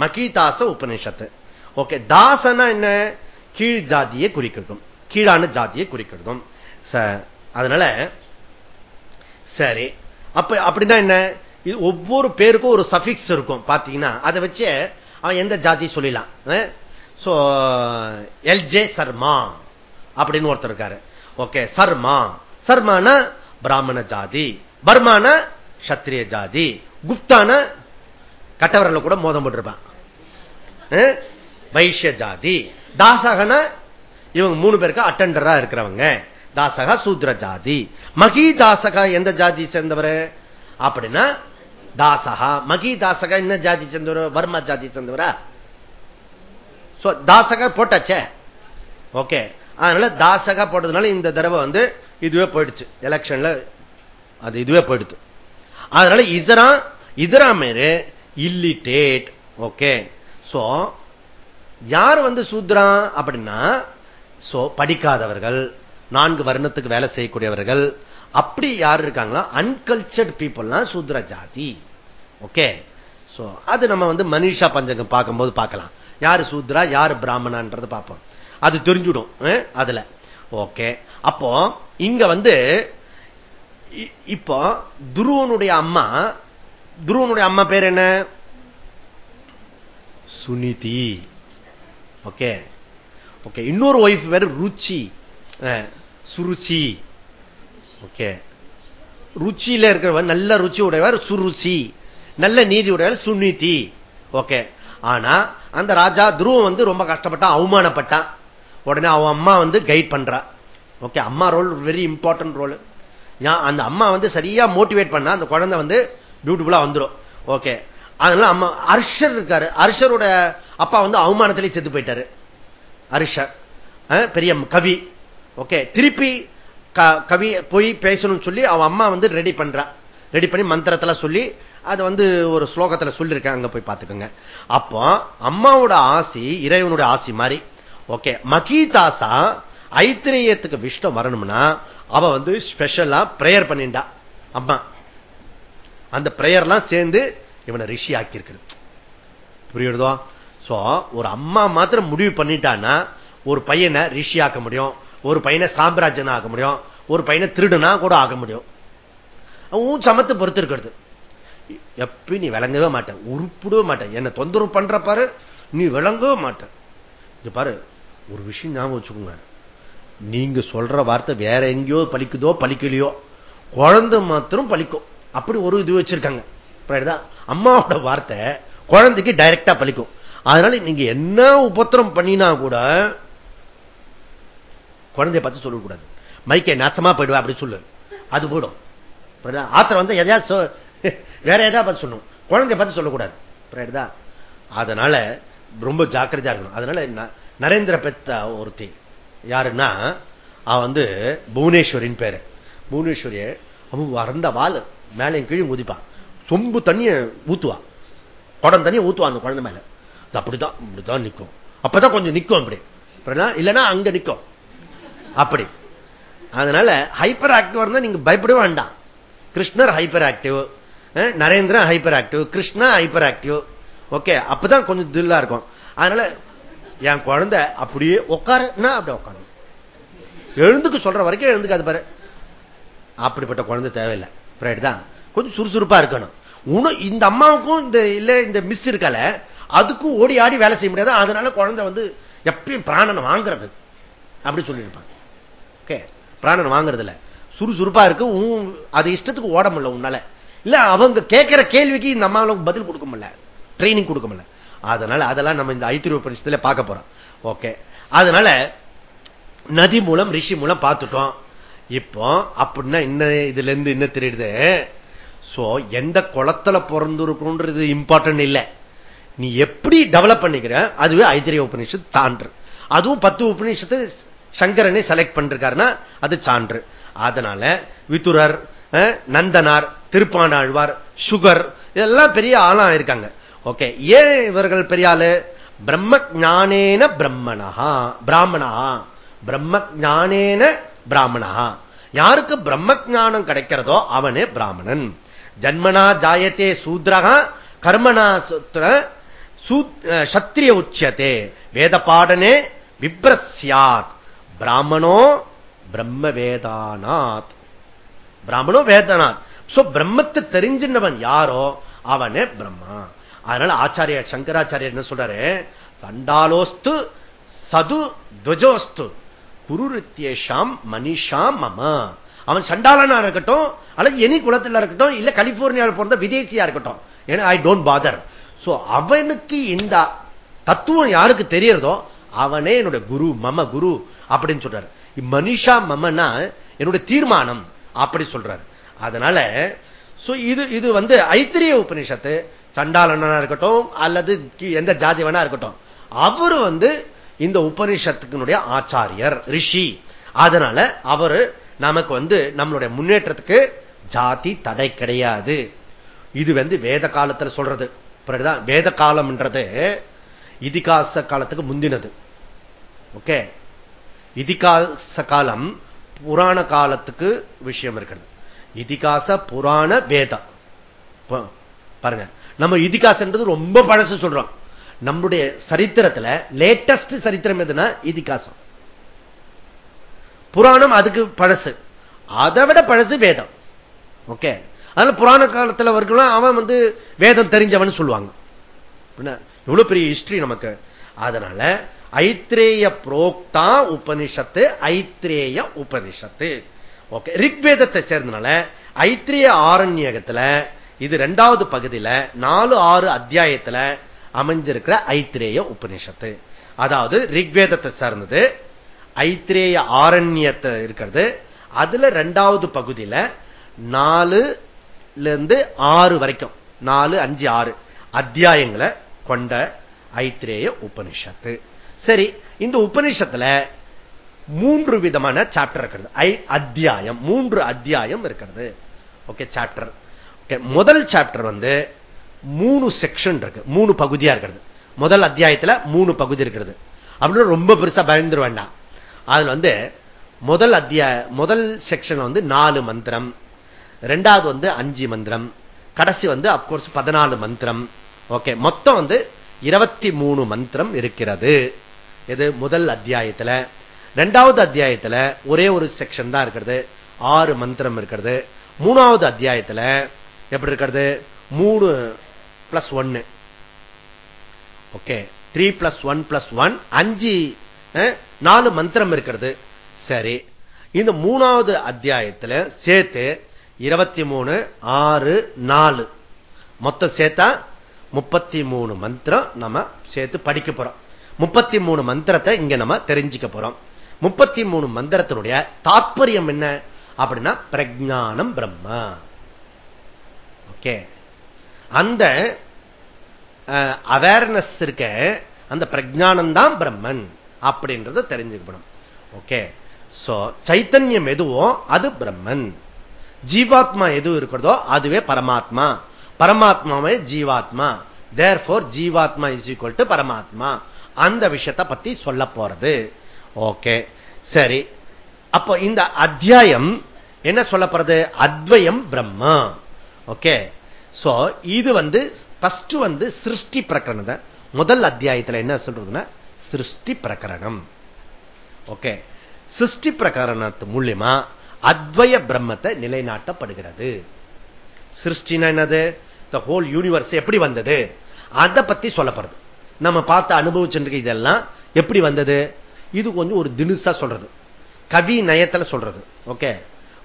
மகீதாச உபனிஷத்து ஓகே தாசனா என்ன? கீழ் ஜாதியை குறிக்கிறதும் கீழான ஜாதியை குறிக்கிறதும் அதனால சரி. அப்ப அப்படின்னா என்ன? ஒவ்வொரு பேருக்கும் ஒரு சபிக்ஸ் இருக்கும் பாத்தீங்கன்னா. அதை வச்சு அவன் எந்த ஜாதி சொல்லிடலாம்? எல்ஜே சர்மா அப்படின்னு ஒருத்தர் இருக்காரு. ஓகே சர்மா. சர்மானா பிராமண ஜாதி பர்மான சத்திரிய ஜாதி குப்தான கட்டவரல கூட மோதம் போட்டிருப்பான். வைஷ்ய ஜாதி தாசகன இவங்க மூணு பேருக்கு அட்டண்டரா இருக்கிறவங்க. தாசகா சூத்ர ஜாதி. மகி தாசக எந்த ஜாதி சேர்ந்தவர்? அப்படின்னா தாசகா. மகி தாசகா என்ன ஜாதி சேர்ந்தவர்? வர்மா ஜாதி சேர்ந்தவரா? தாசகா போட்டாச்சே. ஓகே அதனால தாசகா போட்டதுனால இந்த தடவை வந்து இதுவே போயிடுச்சு. எலெக்ஷன்ல அது இதுவே போயிடுது. அதனால இதரா இதரா மேரு இல்லிட்டேட் ஓகே சோ யார் வந்து சூத்ரா அப்படின்னா சோ படிக்காதவர்கள் நான்கு வருணத்துக்கு வேலை செய்யக்கூடியவர்கள் அப்படி யார் இருக்காங்களா அன்கல்ச்சர்ட் பீப்புள்லாம் சூத்ர ஜாதி. ஓகே சோ அது நம்ம வந்து மனிஷா பஞ்சங்கம் பார்க்கும்போது பார்க்கலாம். யாரு சூத்ரா யாரு பிராமணான்றது பார்ப்போம். அது தெரிஞ்சுடும் அதுல. ஓகே. அப்போ இங்க வந்து இப்போ துருவனுடைய அம்மா துருவனுடைய அம்மா பேர் என்ன? சுனிதி. ஓகே. ஓகே இன்னொரு ஒய்ஃப் வேற ருச்சி. சுருச்சி. ஓகே. ருச்சியில இருக்கிறவர் நல்ல ருச்சி உடையவர் சுருச்சி. நல்ல நீதி உடையவர் சுனிதி. ஓகே. ஆனா அந்த ராஜா துருவம் வந்து ரொம்ப கஷ்டப்பட்டான் அவமானப்பட்டான் உடனே அவன் அம்மா வந்து கைட் பண்றா. ஓகே அம்மா ரோல் வெரி இம்பார்ட்டன்ட் ரோல் அந்த அம்மா வந்து சரியா மோட்டிவேட் பண்ணா அந்த குழந்தை வந்து பியூட்டிஃபுல்லா வந்துடும் ஓகே அதனால அம்மா அர்ஷர் இருக்காரு. அர்ஷரோட அப்பா வந்து அவமானத்திலே செத்து போயிட்டாரு. அரிஷர் பெரிய கவி. ஓகே திருப்பி கவி போய் பேசணும்னு சொல்லி அவன் அம்மா வந்து ரெடி பண்றா. ரெடி பண்ணி மந்திரத்துல சொல்லி அது வந்து ஒரு ஸ்லோகத்துல சொல்லியிருக்கேன் அங்க போய் பார்த்துக்கோங்க. அப்போ அம்மாவோட ஆசி இறைவனுடைய ஆசி மாதிரி. ஓகே மகீதாசா ஐத்திரேயத்துக்கு விஷ்டம் வரணும்னா அவ வந்து ஸ்பெஷலா பிரேயர் பண்ணிண்டா அம்மா அந்த பிரேயர்லாம் சேர்ந்து இவனை ரிஷி ஆக்கியிருக்கிறது புரியுறதோ? சோ ஒரு அம்மா மாத்திரம் முடிவு பண்ணிட்டான்னா ஒரு பையனை ரிஷி ஆக்க முடியும் ஒரு பையனை சாம்ராஜ்யனா ஆக முடியும் ஒரு பையனை திருடுனா கூட ஆக முடியும். அவன் சமத்தை பொறுத்து இருக்கிறது. எப்பயும் நீ விளங்கவே மாட்டேன் உருப்பிடவே மாட்டேன் என்ன தொந்தரவு பண்ற பாரு நீ விளங்கவே மாட்டேன் இது பாரு ஒரு விஷயம் ஞாபகம் வச்சுக்கோங்க. நீங்க சொல்ற வார்த்தை வேற எங்கேயோ பலிக்குதோ பலிக்கலையோ குழந்தை மாத்திரம் பலிக்கும். அப்படி ஒரு இது வச்சிருக்காங்க. அம்மாவோட வார்த்தை குழந்தைக்கு டைரக்டா பலிக்கும். அதனால நீங்க என்ன உபத்திரம் பண்ணினா கூட குழந்தைய பார்த்து சொல்லக்கூடாது. மைக்கை நாசமா போயிடுவா அப்படி சொல்லு. அது போயிடும். ஆத்திரம் வந்து எதையாவது வேற எதாவது பார்த்து சொல்லணும். குழந்தைய பார்த்து சொல்லக்கூடாது. அதனால ரொம்ப ஜாக்கிரதையா இருக்கணும். அதனால நரேந்திர பெத்த ஒருத்தி. யாருன்னா அவன் வந்து புவனேஸ்வரின் பேரு. புவனேஸ்வரிய அவன் வறந்த வால் மேலையும் கீழும் குதிப்பான் சொம்பு தண்ணிய ஊத்துவான் குடம் தண்ணியை ஊத்துவான் அந்த குழந்தை மேல. அப்படிதான் இப்படிதான் நிற்கும் அப்பதான் கொஞ்சம் நிற்கும் அப்படி. இல்லைன்னா அங்க நிற்கும் அப்படி. அதனால ஹைப்பர் ஆக்டிவ் இருந்தா நீங்க பயப்பட வேண்டாம். கிருஷ்ணர் hyper active Narendran hyper active Krishna hyper active okay அப்பதான் கொஞ்சம் தில்லா இருக்கும். அதனால என் குழந்தை அப்படியே உட்காருன்னா அப்படி உட்காந்து எழுந்துக்கு சொல்ற வரைக்கும் எழுந்துக்காது பாரு. அப்படிப்பட்ட குழந்தை தேவையில்லை. ரைட் தான்? கொஞ்சம் சுறுசுறுப்பா இருக்கணும். உணவு இந்த அம்மாவுக்கும் இந்த இல்ல இந்த மிஸ் இருக்கல அதுக்கும் ஓடி ஆடி வேலை செய்ய முடியாது. அதனால குழந்தை வந்து எப்பயும் பிராணனை வாங்குறது. அப்படி சொல்லியிருப்பாங்க. ஓகே பிராணன் வாங்குறது இல்ல சுறுசுறுப்பா இருக்கு. அது இஷ்டத்துக்கு ஓட முடியல உன்னால. இல்ல அவங்க கேட்கிற கேள்விக்கு இந்த அம்மாவில பதில் கொடுக்க முடியல. ட்ரைனிங் கொடுக்க முடியல. அதனால அதெல்லாம் நம்ம இந்த ஐத்திரி உபநிஷத்துல பார்க்க போறோம். ஓகே அதனால நதி மூலம் ரிஷி மூலம் பார்த்துட்டோம். இப்போ அப்படின்னா என்ன இதுல இருந்து என்ன தெரியுது. சோ எந்த குளத்துல பிறந்திருக்கணும்ன்றது இம்பார்ட்டன்ட் இல்லை. நீ எப்படி டெவலப் பண்ணிக்கிற அதுவே ஐத்திரிய உபநிஷத்து சான்று. அதுவும் பத்து உபநிஷத்து சங்கரனை செலக்ட் பண்றாருன்னா அது சான்று. அதனால வித்துரர் நந்தனார் திருப்பானாழ்வார் சுகர் இதெல்லாம் பெரிய ஆளா இருக்காங்க. ஓகே ஏன் இவர்கள் பெரியாளு பிரம்ம ஜானேன பிரம்மணா பிராமணா பிரம்ம ஜானேன பிராமணா யாருக்கு பிரம்ம ஜானம் கிடைக்கிறதோ அவனே பிராமணன். ஜன்மனா ஜாயத்தே சூத்ரகா கர்மனா சூத்திர சத்திரிய உச்சியத்தே. வேத பாடனே விப்ரஸ்யாத். பிராமணோ பிரம்ம வேதானாத் பிராமணோ வேதனாத். சோ பிரம்மத்தை தெரிஞ்சின்றவன் யாரோ? அவனே பிரம்மா. அதனால ஆச்சாரிய சங்கராச்சாரியர் என்ன சொல்றாரு. சண்டாலோஸ்து சது துவஜோஸ்து குருரித்யேஷாம் மனிஷாம் மம. அவன் சண்டாளனா இருக்கட்டும் அல்லது எனி குளத்தில் இருக்கட்டும் இல்ல கலிபோர்னியாவில் பிறந்த விதேசியா இருக்கட்டும். ஏன்னா ஐ டோன்ட் பாதர் சோ அவனுக்கு இந்த தத்துவம் யாருக்கு தெரியறதோ அவனே என்னோட குரு மம குரு அப்படின்னு சொல்றாரு. மனிஷா மமனா என்னுடைய தீர்மானம் அப்படி சொல்றாரு. அதனால இது இது வந்து ஐத்திரிய உபநிஷத்து சண்டாளனா இருக்கட்டும் அல்லது எந்த ஜாதி வேணா இருக்கட்டும். அவரு வந்து இந்த உபனிஷத்துக்குனுடைய ஆச்சாரியர் ரிஷி. அதனால அவரு நமக்கு வந்து நம்மளுடைய முன்னேற்றத்துக்கு ஜாதி தடை கிடையாது. இது வந்து வேத காலத்துல சொல்றது. வேத காலம்ன்றது இதிகாச காலத்துக்கு முந்தினது. ஓகே? இதிகாச காலம் புராண காலத்துக்கு விஷயம் இருக்கிறது. இதிகாச புராண வேதம். பாருங்க. நம்ம இதிகாசன்றது ரொம்ப பழசு சொல்றோம். நம்முடைய சரித்திரத்துல லேட்டஸ்ட் சரித்திரம் எதுனா இதிகாசம். புராணம் அதுக்கு பழசு. அதை விட பழசு வேதம். ஓகே? அதனால புராண காலத்துல அவர்களும் அவன் வந்து வேதம் தெரிஞ்சவன் சொல்லுவாங்க. எவ்வளவு பெரிய ஹிஸ்டரி நமக்கு. அதனால ஐத்ரேய புரோக்தா உபனிஷத்து ஐத்ரேய உபனிஷத்து. ஓகே? ரிக்வேதத்தை சேர்ந்தனால ஐத்ரேய ஆரண்யகத்துல இது ரெண்டாவது பகுதியில நாலு ஆறு அத்தியாயத்துல அமைஞ்சிருக்கிற ஐத்திரேய உபனிஷத்து அதாவது ரிக்வேதத்தை சார்ந்தது ஐத்திரேய ஆரண்யத்தை இருக்கிறது. அதுல ரெண்டாவது பகுதியில நாலுல இருந்து ஆறு வரைக்கும் நாலு அஞ்சு ஆறு அத்தியாயங்களை கொண்ட ஐத்திரேய உபனிஷத்து சரி இந்த உபனிஷத்துல மூன்று விதமான சாப்டர் இருக்கிறது. ஐ அத்தியாயம் மூன்று அத்தியாயம் இருக்கிறது. ஓகே சாப்டர் முதல் சாப்டர் வந்து மூணு செக்ஷன் இருக்கு. மூணு பகுதியா இருக்கிறது. முதல் அத்தியாயத்துல மூணு பகுதி இருக்கிறது. அப்படின்னு ரொம்ப பெருசா பயந்துரு வேண்டாம். அதுல வந்து முதல் அத்தியாய முதல் செக்ஷன் வந்து நாலு மந்திரம். ரெண்டாவது வந்து அஞ்சு மந்திரம். கடைசி வந்து அப்கோர்ஸ் பதினாலு மந்திரம். ஓகே மொத்தம் வந்து இருபத்தி மூணு மந்திரம் இருக்கிறது. இது முதல் அத்தியாயத்துல. ரெண்டாவது அத்தியாயத்துல ஒரே ஒரு செக்ஷன் தான் இருக்கிறது. ஆறு மந்திரம் இருக்கிறது. மூணாவது அத்தியாயத்துல எப்படி இருக்கிறது? மூணு பிளஸ் ஒன்னு. Okay three plus one plus one அஞ்சு நாலு மந்திரம் இருக்கிறது. சரி. இந்த மூணாவது அத்தியாயத்தில் சேர்த்து இருபத்தி மூணு ஆறு நாலு. மொத்தம் சேர்த்தா முப்பத்தி மூணு மந்திரம் நம்ம சேர்த்து படிக்க போறோம். முப்பத்தி மூணு மந்திரத்தை இங்க நம்ம தெரிஞ்சுக்க போறோம். முப்பத்தி மூணு மந்திரத்தினுடைய தாற்பயம் என்ன? அப்படின்னா பிரஜானம் பிரம்மா. ஓகே. அந்த அவேர்னஸ் இருக்க அந்த பிரஜானம் தான் பிரம்மன் அப்படின்றத தெரிஞ்சுக்கணும். ஓகே. சோ சைத்தன்யம் எதுவோ அது பிரம்மன். ஜீவாத்மா எது இருக்கிறதோ அதுவே பரமாத்மா. பரமாத்மாவே ஜீவாத்மா. தேர் போர் ஜீவாத்மா இஸ் ஈக்குவல் டு பரமாத்மா. அந்த விஷயத்தை பத்தி சொல்ல போறது. ஓகே. சரி. அப்போ இந்த அத்தியாயம் என்ன சொல்ல போறது? அத்வயம் பிரம்மா. ஓகே சோ இது வந்து ஃபஸ்ட் வந்து சிருஷ்டி பிரகரணம் முதல் அத்தியாயத்தில் என்ன சொல்றதுன்னா சிருஷ்டி பிரகரணம். ஓகே சிருஷ்டி பிரகரணத்து மூலியமா அத்வய பிரம்மத்தை நிலைநாட்டப்படுகிறது. சிருஷ்டினா என்னது? த ஹோல் யூனிவர்ஸ் எப்படி வந்தது? அதை பத்தி சொல்லப்படுறது நம்ம பார்த்து அனுபவிச்சுருக்கு இதெல்லாம் எப்படி வந்தது? இது கொஞ்சம் ஒரு தினுசா சொல்றது. கவி நயத்துல சொல்றது. ஓகே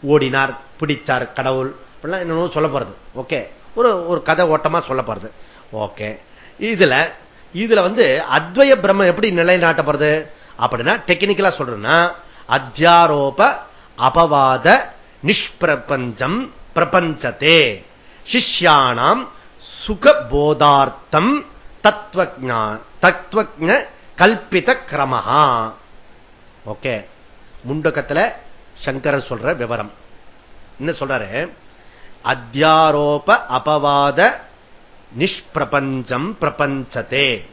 ஓடினார் பிடிச்சார் கடவுள். என்னன்னு சொல்ல போறது. ஓகே. ஒரு ஒரு கதை ஓட்டமா சொல்ல போறது. ஓகே. இதுல இதுல வந்து அத்வய பிரம்ம எப்படி நிலைநாட்டப்படுறது அப்படின்னா டெக்னிக்கலா சொல்றேன்னா அத்தியாரோப அபவாத நிஷ்பிரபஞ்சம் பிரபஞ்சத்தே. சிஷ்யானாம் சுகபோதார்த்தம் தத்துவ தத்துவ கல்பித கிரமஹா. ஓகே. முண்டகத்துல சங்கரர் சொல்ற விவரம். என்ன சொல்றாரு? அத்தியாரோப அபவாத நிஷ்பிரபஞ்சம் பிரபஞ்சத்தே.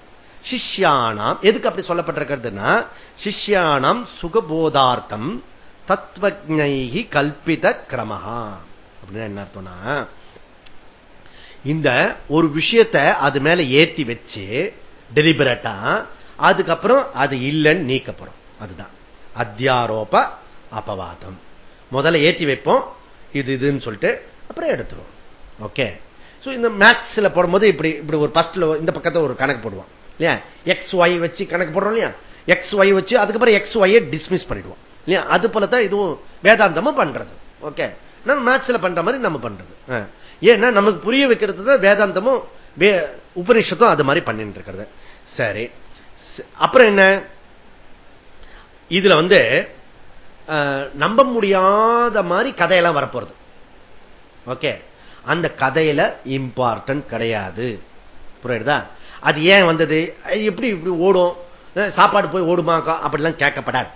சிஷ்யானாம் எதுக்கு அப்படி சொல்லப்பட்டிருக்கிறதுன்னா சிஷ்யானாம் சுகபோதார்த்தம் தத்துவஜி கல்பித கிரமஹா. அப்படின்னு என்ன அர்த்தம்னா இந்த ஒரு விஷயத்தை அது மேல ஏத்தி வச்சு டெலிபரேட்டா அதுக்கப்புறம் அது இல்லைன்னு நீக்கப்படும். அதுதான். அத்தியாரோப அபவாதம். முதல்ல ஏத்தி வைப்போம். இது இதுன்னு சொல்லிட்டு அப்புறம் எடுத்துருவோம். ஓகே ஸோ இந்த மேக்ஸ்ல போடும்போது இப்படி இப்படி ஒரு பஸ்ட்ல இந்த பக்கத்தை ஒரு கணக்கு போடுவோம். இல்லையா? எக்ஸ் ஒய் வச்சு கணக்கு போடுறோம் இல்லையா? எக்ஸ் ஒய் வச்சு அதுக்கப்புறம் எக்ஸ் ஒய்யை டிஸ்மிஸ் பண்ணிடுவோம். இல்லையா? அது போலதான் இதுவும் வேதாந்தமும் பண்றது. ஓகே நம்ம மேத்ஸ்ல பண்ற மாதிரி நம்ம பண்றது. ஏன்னா நமக்கு புரிய வைக்கிறது தான் வேதாந்தமும் உபனிஷத்தும் அது மாதிரி பண்ணிட்டு இருக்கிறது. சரி. அப்புறம் என்ன? இதுல வந்து நம்ப முடியாத மாதிரி கதையெல்லாம் வரப்போறது. ஓகே. அந்த கதையில இம்பார்ட்டன்ட் கிடையாது. புரியுதா? அது ஏன் வந்தது? எப்படி இப்படி ஓடும்? சாப்பாடு போய் ஓடுமாக்கா அப்படிலாம் கேட்கப்படாது.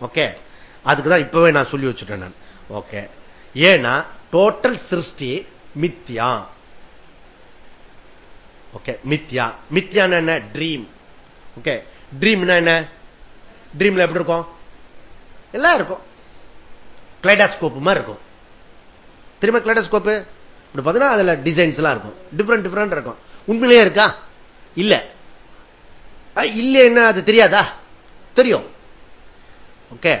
ஓகே. அதுக்குதான் இப்பவே நான் சொல்லி வச்சுட்டேன் நான். ஓகே. ஏன்னா டோட்டல் சிருஷ்டி மித்யா. ஓகே மித்யா. மித்யான என்ன? Dream okay. ட்ரீம்னா என்ன? ட்ரீம்ல எப்படி இருக்கும்? எல்லாம் இருக்கும். கிளைடாஸ்கோப் மாதிரி இருக்கும். திரும்ப கிளைடாஸ்கோப் இப்படி பார்த்தீங்கன்னா அதுல டிசைன்ஸ் எல்லாம் இருக்கும். டிஃப்ரெண்ட் டிஃப்ரெண்ட் இருக்கும். உண்மையிலேயே இருக்கா? இல்ல. இல்ல என்ன? அது தெரியாதா? தெரியும். ஓகே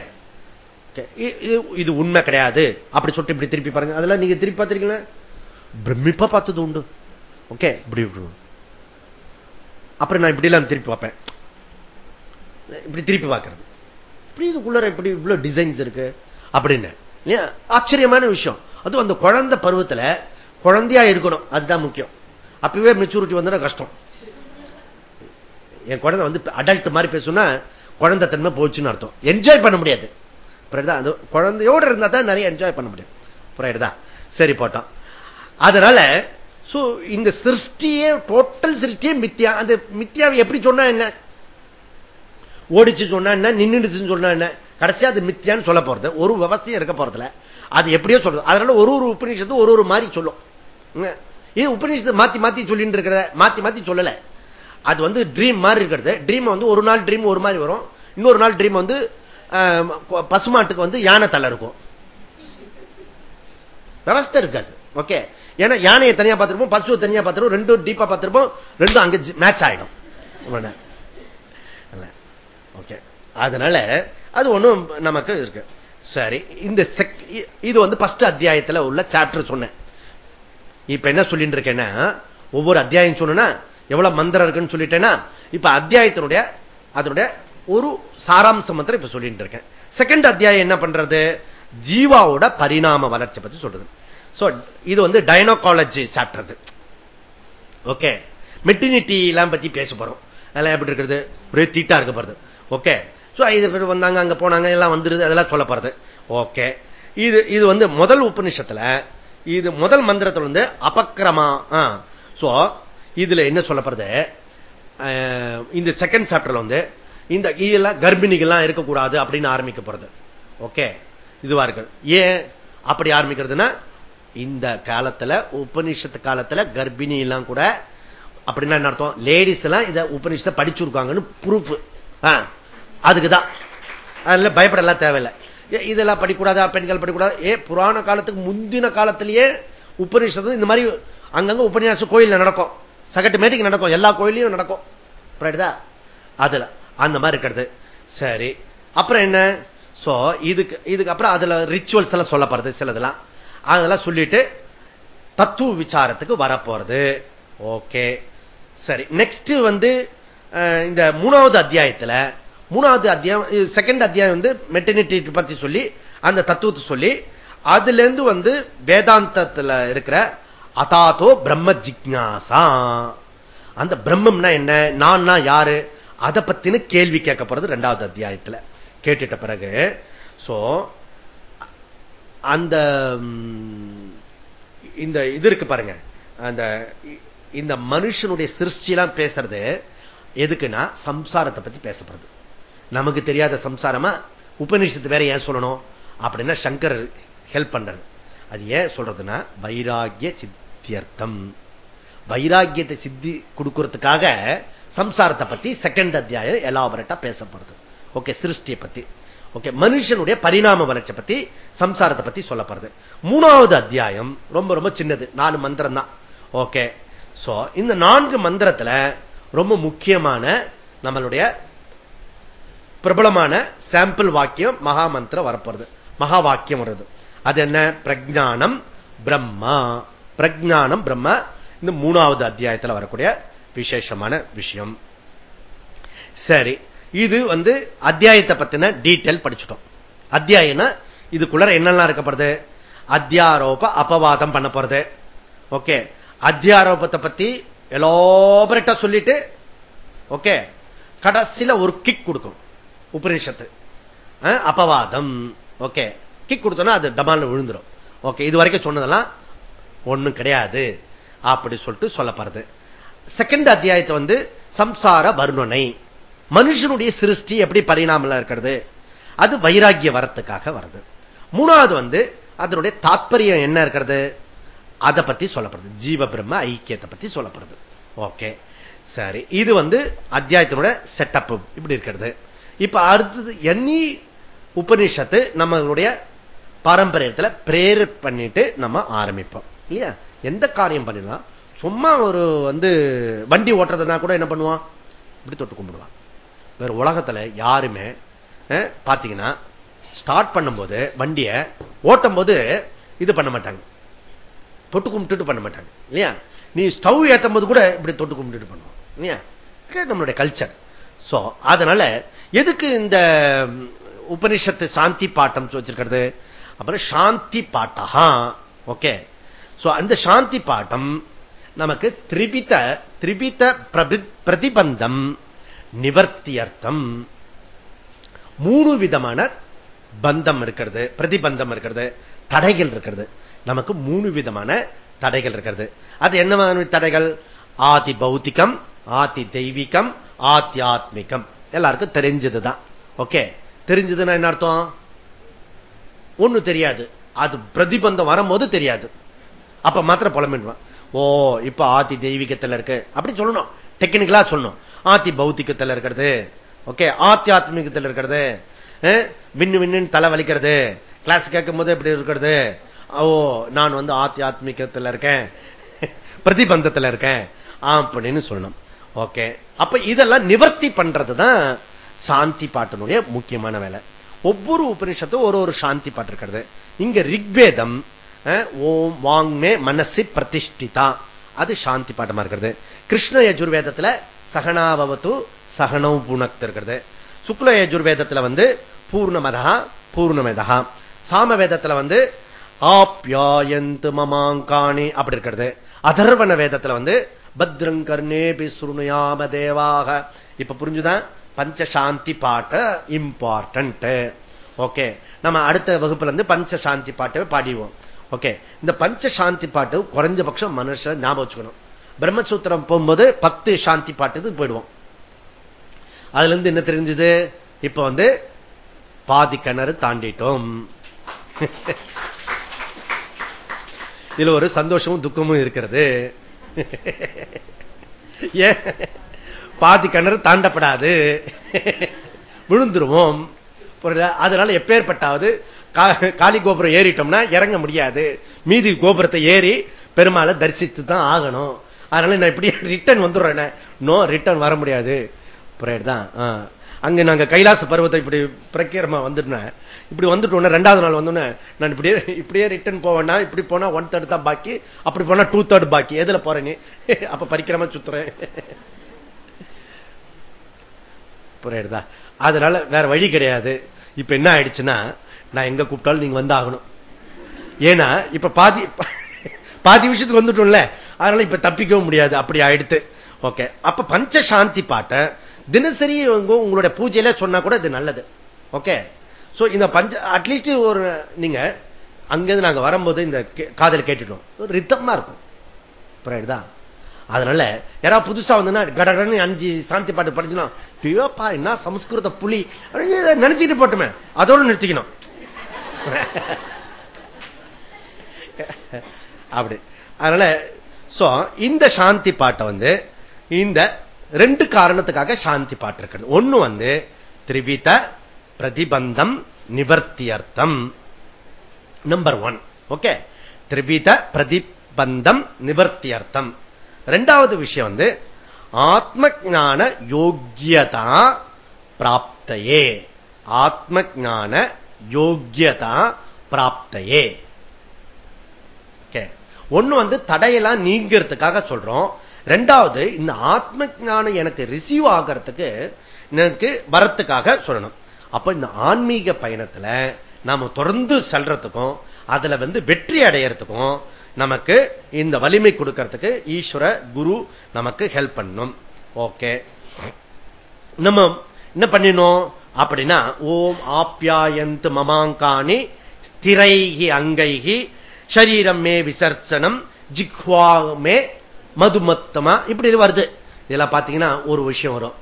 இது உண்மை கிடையாது. அப்படி சொல்லிட்டு இப்படி திருப்பி பாருங்க. அதெல்லாம் நீங்க திருப்பி பார்த்திருக்கீங்களா? பிரமிப்பா பார்த்தது உண்டு. ஓகே இப்படி அப்புறம் நான் இப்படி எல்லாம் திருப்பி பார்ப்பேன். இப்படி திருப்பி பார்க்கறது. இப்படி இதுக்குள்ள இப்படி இவ்வளவு டிசைன்ஸ் இருக்கு. அப்படின்னு ஆச்சரியமான விஷயம். அதுவும் அந்த குழந்தை பருவத்துல குழந்தையா இருக்கணும். அதுதான் முக்கியம். அப்பவே மெச்சூரிட்டி வந்தா கஷ்டம். என் குழந்தை வந்து அடல்ட் மாதிரி பேசுனா குழந்தை தன்மை போச்சுன்னு அர்த்தம். என்ஜாய் பண்ண முடியாது. அந்த குழந்தையோடு இருந்தா தான் நிறைய என்ஜாய் பண்ண முடியும். புரியுதா சரி போட்டோம். அதனால இந்த சிருஷ்டியே டோட்டல் சிருஷ்டியே மித்தியா அந்த மித்தியாவை எப்படி சொன்னா என்ன? ஓடிச்சு சொன்னா என்ன? நின்றுச்சுன்னு சொன்னா என்ன? கடைசியா அது மித்தியான்னு சொல்ல போறது. ஒரு விவசாயம் இருக்க போறதுல. அது எப்படியோ சொல்றது. அதனால ஒரு ஒரு உபநிஷத்து ஒரு ஒரு மாதிரி சொல்லும். இது உபநிஷத்து மாத்தி மாத்தி சொல்லிட்டு இருக்கிறத மாத்தி மாத்தி சொல்லல. அது வந்து ட்ரீம் மாதிரி இருக்கிறது. ட்ரீம் வந்து ஒரு நாள் ட்ரீம் ஒரு மாதிரி வரும். இன்னொரு நாள் ட்ரீம் வந்து பசுமாட்டுக்கு வந்து யானை தலை இருக்கும். விவஸ்தை இருக்காது. ஓகே ஏன்னா யானையை தனியா பார்த்திருப்போம் பசுவை தனியா பார்த்திருப்போம் ரெண்டும் டீப்பா பார்த்திருப்போம் ரெண்டும் அங்க மேட்ச் ஆயிடும். ஓகே அதனால அது ஒண்ணும் நமக்கு இருக்கு. சரி இந்த இது வந்து பஸ்ட் அத்தியாயத்தில் உள்ள சாப்டர் சொன்னேன். இப்ப என்ன சொல்லிட்டு இருக்கேன்னா ஒவ்வொரு அத்தியாயம் சொன்னா எவ்வளவு மந்திரம் இருக்குன்னு சொல்லிட்டேன்னா இப்ப அத்தியாயத்தினுடைய அதனுடைய ஒரு சாராம்சம் மந்திரம் இப்ப சொல்லிட்டு இருக்கேன். செகண்ட் அத்தியாயம் என்ன பண்றது? ஜீவாவோட பரிணாம வளர்ச்சி பத்தி சொல்றது. இது வந்து டைனோகாலஜி சாப்டர் ஓகே மெட்டினிட்டி எல்லாம் பத்தி பேச போறோம். அதெல்லாம் எப்படி இருக்கிறது? ஒரே தீட்டா இருக்க போறது. ஓகே இது வந்தாங்க அங்க போனாங்க எல்லாம் வந்துருது அதெல்லாம் சொல்ல போறது ஓகே இது இது வந்து முதல் உபநிஷத்துல இது முதல் மந்திரத்தில் வந்து அபக்கிரமா சோ இதுல என்ன சொல்லப்படுறது இந்த செகண்ட் சாப்டர்ல வந்து இந்த இதெல்லாம் கர்ப்பிணிகள்லாம் இருக்கக்கூடாது அப்படின்னு ஆரம்பிக்கப்படுறது ஓகே இதுவா இருக்கு ஏன் அப்படி ஆரம்பிக்கிறதுனா இந்த காலத்துல உபநிஷத்து காலத்துல கர்ப்பிணி எல்லாம் கூட அப்படின்னா என்ன அர்த்தம்? லேடிஸ் எல்லாம் இதை உபநிஷத்தை படிச்சிருக்காங்கன்னு ப்ரூஃப் அதுக்குதான். அதில் பயப்படலாம் தேவையில்லை. இதெல்லாம் படிக்கூடாதா? பெண்கள் படிக்கூடாது? ஏ புராண காலத்துக்கு முந்தின காலத்திலேயே உபநிஷத்து இந்த மாதிரி அங்கங்க உபநியாசம் கோயில் நடக்கும். சகட்டு மேட்டிக்கு நடக்கும். எல்லா கோயிலையும் நடக்கும். அதுல அந்த மாதிரி இருக்கிறது. சரி. அப்புறம் என்ன? சோ இதுக்கு இதுக்கு அப்புறம் அதுல ரிச்சுவல்ஸ் எல்லாம் சொல்லப்படுறது சிலதெல்லாம். அதெல்லாம் சொல்லிட்டு தத்துவ விசாரத்துக்கு வரப்போறது. ஓகே சரி. நெக்ஸ்ட் வந்து இந்த மூணாவது அத்தியாயத்துல மூணாவது அத்தியாயம் செகண்ட் அத்தியாயம் வந்து மெட்டர்னிட்டி பத்தி சொல்லி அந்த தத்துவத்தை சொல்லி அதுல இருந்து வந்து வேதாந்தத்துல இருக்கிற அதாதோ பிரம்ம ஜிக்னாசா அந்த பிரம்மம்னா என்ன நான் யாரு அதை பத்தின கேள்வி கேட்க போறது ரெண்டாவது அத்தியாயத்துல. கேட்டுட்ட பிறகு சோ அந்த இந்த இது இருக்கு பாருங்க. அந்த இந்த மனுஷனுடைய சிருஷ்டியெல்லாம் பேசுறது எதுக்குன்னா சம்சாரத்தை பத்தி பேசப்படுறது நமக்கு தெரியாத சம்சாரமா உபநிஷத்து வேற ஏன் சொல்லணும்? அப்படின்னா சங்கர் ஹெல்ப் பண்றது அது ஏன் சொல்றதுன்னா வைராகிய சித்தியர்த்தம். வைராகியத்தை சித்தி கொடுக்கறதுக்காக சம்சாரத்தை பத்தி செகண்ட் அத்தியாயம் எலாபரேட்டா பேசப்படுது. ஓகே சிருஷ்டியை பத்தி. ஓகே மனுஷனுடைய பரிணாம வளர்ச்சி பத்தி சம்சாரத்தை பத்தி சொல்லப்படுது. மூணாவது அத்தியாயம் ரொம்ப ரொம்ப சின்னது நாலு மந்திரம் தான் ஓகே சோ இந்த நான்கு மந்திரத்துல ரொம்ப முக்கியமான நம்மளுடைய பிரபலமான சாம்பிள் வாக்கியம் மகா மந்திரம் வரப்போறது. மகா வாக்கியம் வருது அது என்ன? பிரஜானம் பிரம்மா. பிரஜானம் பிரம்ம. இந்த மூணாவது அத்தியாயத்தில் வரக்கூடிய விசேஷமான விஷயம். சரி இது வந்து அத்தியாயத்தை பத்தின டீட்டெயில் படிச்சுட்டோம். அத்தியாயம்னா இதுக்குள்ள என்னெல்லாம் இருக்கப்படுது அத்தியாரோப அபவாதம் பண்ண போறது. ஓகே. அத்தியாரோபத்தை பத்தி எலோபரேட்டா சொல்லிட்டு ஓகே. கடைசியில ஒரு கிக் கொடுக்கும் உபநிஷத்து. அபவாதம். ஓகே. கிக் கொடுத்தோன்னா அது டமால் விழுந்துடும் ஓகே இது வரைக்கும் சொன்னதெல்லாம் ஒண்ணும் கிடையாது. அப்படி சொல்லிட்டு சொல்லப்படுறது செகண்ட் அத்தியாயத்தை வந்து சம்சார வர்ணனை. மனுஷனுடைய சிருஷ்டி எப்படி பரிணாமல இருக்கிறது? அது வைராகிய வரத்துக்காக வருது. மூணாவது வந்து அதனுடைய தாற்பயம் என்ன இருக்கிறது? அதை பத்தி சொல்லப்படுது. ஜீவ பிரம்ம ஐக்கியத்தை பத்தி சொல்லப்படுது. ஓகே. சரி இது வந்து அத்தியாயத்தினோட செட்டப் இப்படி இருக்கிறது. இப்ப அடுத்தது எண்ணி உபனிஷத்து நம்மளுடைய பாரம்பரியத்தில் பிரேர் பண்ணிட்டு நம்ம ஆரம்பிப்போம். இல்லையா? எந்த காரியம் பண்ணிடலாம் சும்மா ஒரு வந்து வண்டி ஓட்டுறதுனா கூட என்ன பண்ணுவான்? இப்படி தொட்டு கும்பிடுவான். வேற உலகத்துல யாருமே பாத்தீங்கன்னா ஸ்டார்ட் பண்ணும்போது வண்டிய ஓட்டும் போது இது பண்ண மாட்டாங்க. தொட்டு கும்பிட்டுட்டு பண்ண மாட்டாங்க. இல்லையா? நீ ஸ்டவ் ஏற்றும் போது கூட இப்படி தொட்டு கும்பிட்டுட்டு பண்ணுவோம் இல்லையா? நம்மளுடைய கல்ச்சர் சோ அதனால எதுக்கு இந்த உபனிஷத்து சாந்தி பாட்டம் வச்சிருக்கிறது? அப்புறம் சாந்தி பாட்டகா ஓகே. அந்த சாந்தி பாட்டம் நமக்கு திரிபித்த திரிபித்த பிரதிபந்தம் நிவர்த்தியர்த்தம் மூணு விதமான பந்தம் இருக்கிறது பிரதிபந்தம் இருக்கிறது தடைகள் இருக்கிறது. நமக்கு மூணு விதமான தடைகள் இருக்கிறது. அது என்ன தடைகள்? ஆதி பௌத்திகம் ஆதி தெய்வீகம் ஆத்தியாத்மிகம் எல்லாருக்கும் தெரிஞ்சதுதான். ஓகே தெரிஞ்சதுன்னா என்ன அர்த்தம்? ஒண்ணு தெரியாது. அது பிரதிபந்தம் வரும்போது தெரியாது. அப்ப மாத்திர புலம்பிடுவான். ஓ இப்ப ஆதி தெய்வீகத்தில் இருக்கு. அப்படி சொல்லணும். டெக்னிக்கலா சொல்லணும். ஆத்தி பௌத்திகத்தில் இருக்கிறது. ஓகே ஆத்தியாத்மிகத்தில் இருக்கிறது. விண்ணு விண்ணு தலை வலிக்கிறது. கிளாஸ் கேட்கும் போது எப்படி இருக்கிறது? ஓ நான் வந்து ஆத்தியாத்மிகத்தில் இருக்கேன். பிரதிபந்தத்தில் இருக்கேன். அப்படின்னு சொல்லணும். ஓகே. அப்ப இதெல்லாம் நிவர்த்தி பண்றதுதான் சாந்தி பாட்டினுடைய முக்கியமான வேலை. ஒவ்வொரு உபனிஷத்தும் ஒரு ஒரு சாந்தி பாட்டு இருக்கிறது. இங்க ரிக்வேதம் ஓம் வாங்மே மனசு பிரதிஷ்டிதா. அது சாந்தி பாட்டமா இருக்கிறது. கிருஷ்ண யஜுர்வேதத்துல சகனாபவத்து சகனவு புனக்து இருக்கிறது. சுக்ல யஜுர்வேதத்துல வந்து பூர்ணமதா பூர்ணமேதா சாம வேதத்துல வந்து ஆப்யாயந்து மமாங்காணி அப்படி இருக்கிறது. அதர்வன வேதத்துல வந்து பத்ரங்கர்ணேபி சுருணுயாம தேவாக. இப்ப புரிஞ்சுதான் பஞ்சசாந்தி பாட்ட இம்பார்ட்டன்ட் ஓகே நம்ம அடுத்த வகுப்புல இருந்து பஞ்சசாந்தி பாட்டை பாடிவோம் ஓகே இந்த பஞ்ச சாந்தி பாட்டு குறைஞ்சபட்சம் மனுஷன் ஞாபகம் வச்சுக்கணும். பிரம்மசூத்திரம் போகும்போது பத்து சாந்தி பாட்டு போயிடுவோம். அதுல இருந்து என்ன தெரிஞ்சது? இப்ப வந்து பாதி கிணறு தாண்டிட்டோம். இதுல ஒரு சந்தோஷமும் துக்கமும் இருக்கிறது. ஏன் பாதி கிணறு தாண்டப்படாது. விழுந்துருவோம். அதனால எப்பேற்பட்டாவது காளி கோபுரம் ஏறிட்டோம்னா இறங்க முடியாது. மீதி கோபுரத்தை ஏறி பெருமாளை தரிசித்து தான் ஆகணும். அதனால நான் இப்படி ரிட்டர்ன் வந்துடுறேன். நோ ரிட்டர்ன் வர முடியாது. தான் அங்க நாங்க கைலாச பருவத்தை இப்படி பிரக்கிரமா வந்துட்டேன் இப்படி வந்துட்டோம் ரெண்டாவது நாள் வந்தோன்னே நான் இப்படியே இப்படியே ரிட்டர்ன் போவேன்னா இப்படி போனா ஒன் தேர்ட் தான் பாக்கி அப்படி போனா டூ தேர்ட் பாக்கி. எதுல போறேன் அப்ப பரிக்கிரமா சுத்துறேன். புரியுதா? அதனால வேற வழி கிடையாது. இப்ப என்ன ஆயிடுச்சுன்னா நான் எங்க கூப்பிட்டாலும் நீங்க வந்து ஆகணும் ஏன்னா இப்ப பாதி பாதி விஷயத்துக்கு வந்துட்டோம்ல அதனால இப்ப தப்பிக்கவும் முடியாது. அப்படி ஆயிடுத்து. ஓகே அப்ப பஞ்ச சாந்தி பாட்டை தினசரி உங்களுடைய பூஜையில சொன்னா கூட இது நல்லது. ஓகே சோ இந்த பஞ்ச அட்லீஸ்ட் ஒரு நீங்க அங்கிருந்து நாங்க வரும்போது இந்த காதல் கேட்டுட்டோம். ரித்தமா இருக்கும். புரியுதா அதனால யாராவது புதுசா வந்தா கடகடன்னு அஞ்சு சாந்தி பாட்டு படிச்சுனா ஐயோப்பா என்ன சமஸ்கிருத புலி? நினைச்சிட்டு போட்டுமே. அதோட நிறுத்திக்கணும். அப்படி. அதனால சோ இந்த சாந்தி பாட்டை வந்து இந்த ரெண்டு காரணத்துக்காக சாந்தி பாட்டு இருக்கிறது ஒண்ணு வந்து திரிவித பிரதிபந்தம் நிவர்த்தியர்த்தம். நம்பர் ஒன் ஓகே திரிவித பிரதிபந்தம் நிவர்த்தியர்த்தம். ரெண்டாவது விஷயம் வந்து ஆத்ம ஜான யோக்கியதா பிராப்தையே. ஆத்ம ஜான யோக்கியதா பிராப்தையே. ஒண்ணு வந்து தடையெல்லாம் நீங்கிறதுக்காக சொல்றோம். ரெண்டாவது இந்த ஆத்ம ஜானம் எனக்கு ரிசீவ் ஆகிறதுக்கு எனக்கு வரத்துக்காக சொல்லணும். அப்ப இந்த ஆன்மீக பயணத்துல நாம தொடர்ந்து செல்றதுக்கும் அதுல வந்து வெற்றி அடையறதுக்கும் நமக்கு இந்த வலிமை கொடுக்கறதுக்கு ஈஸ்வர குரு நமக்கு ஹெல்ப் பண்ணும். ஓகே நம்ம என்ன பண்ணினோம் அப்படின்னா ஓம் ஆப்யாயந்து மமாங்காணி ஸ்திரைகி அங்கைகி சரீரம் மே விசர்சனம் ஜிக்வாமே மதுமத்தமா இப்படி வருது. இதெல்லாம் பாத்தீங்கன்னா ஒரு விஷயம் வரும்.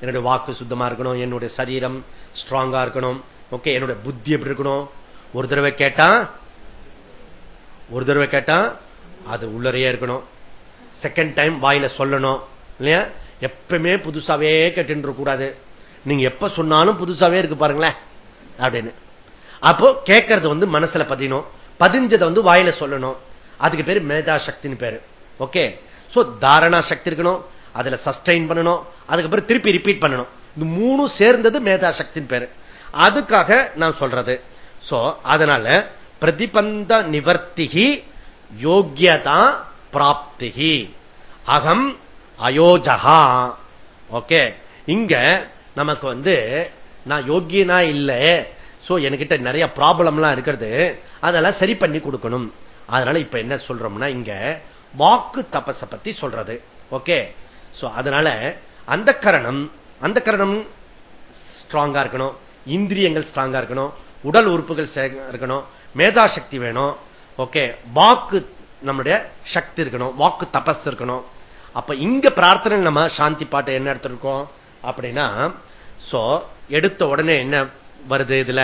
என்னுடைய வாக்கு சுத்தமா இருக்கணும் என்னுடைய சரீரம் ஸ்ட்ராங்கா இருக்கணும். ஓகே என்னுடைய புத்தி எப்படி இருக்கணும்? ஒரு தடவை கேட்டா ஒரு தடவை கேட்டா அது உள்ளறையே இருக்கணும். செகண்ட் டைம் வாயில சொல்லணும். இல்லையா? எப்பவுமே புதுசாவே கேட்டு கூடாது நீங்க எப்ப சொன்னாலும் புதுசாவே இருக்கு பாருங்களேன் அப்படின்னு. அப்போ கேட்கறது வந்து மனசுல பதியணும். பதிஞ்சதை வந்து வாயில சொல்லணும். அதுக்கு பேரு மேதா சக்தின்னு பேரு. ஓகே சோ தாரணா சக்தி இருக்கணும். அதுல சஸ்டைன் பண்ணணும். அதுக்கப்புறம் திருப்பி ரிப்பீட் பண்ணணும். இந்த மூணும் சேர்ந்தது மேதா சக்தின்னு பேரு. அதுக்காக நான் சொல்றது. சோ அதனால பிரதிபந்த நிவர்த்திகி யோக்கியதா பிராப்திகி. அகம் அயோஜகா ஓகே இங்க நமக்கு வந்து நான் யோக்கியனா இல்லை. சோ என்கிட்ட நிறைய ப்ராப்ளம்லாம் இருக்கிறது. அதெல்லாம் சரி பண்ணி கொடுக்கணும். அதனால இப்ப என்ன சொல்றோம்னா இங்க வாக்கு தபச பத்தி சொல்றது. ஓகே சோ அதனால அந்த கரணம் அந்த கரணம் ஸ்ட்ராங்கா இருக்கணும். இந்திரியங்கள் ஸ்ட்ராங்கா இருக்கணும். உடல் உறுப்புகள் இருக்கணும். மேதா சக்தி வேணும். ஓகே வாக்கு நம்முடைய சக்தி இருக்கணும். வாக்கு தபஸ் இருக்கணும். அப்ப இங்க பிரார்த்தனை நம்ம சாந்தி பாட்டை என்ன எடுத்திருக்கோம்? அப்படின்னா சோ எடுத்த உடனே என்ன வருது இதுல?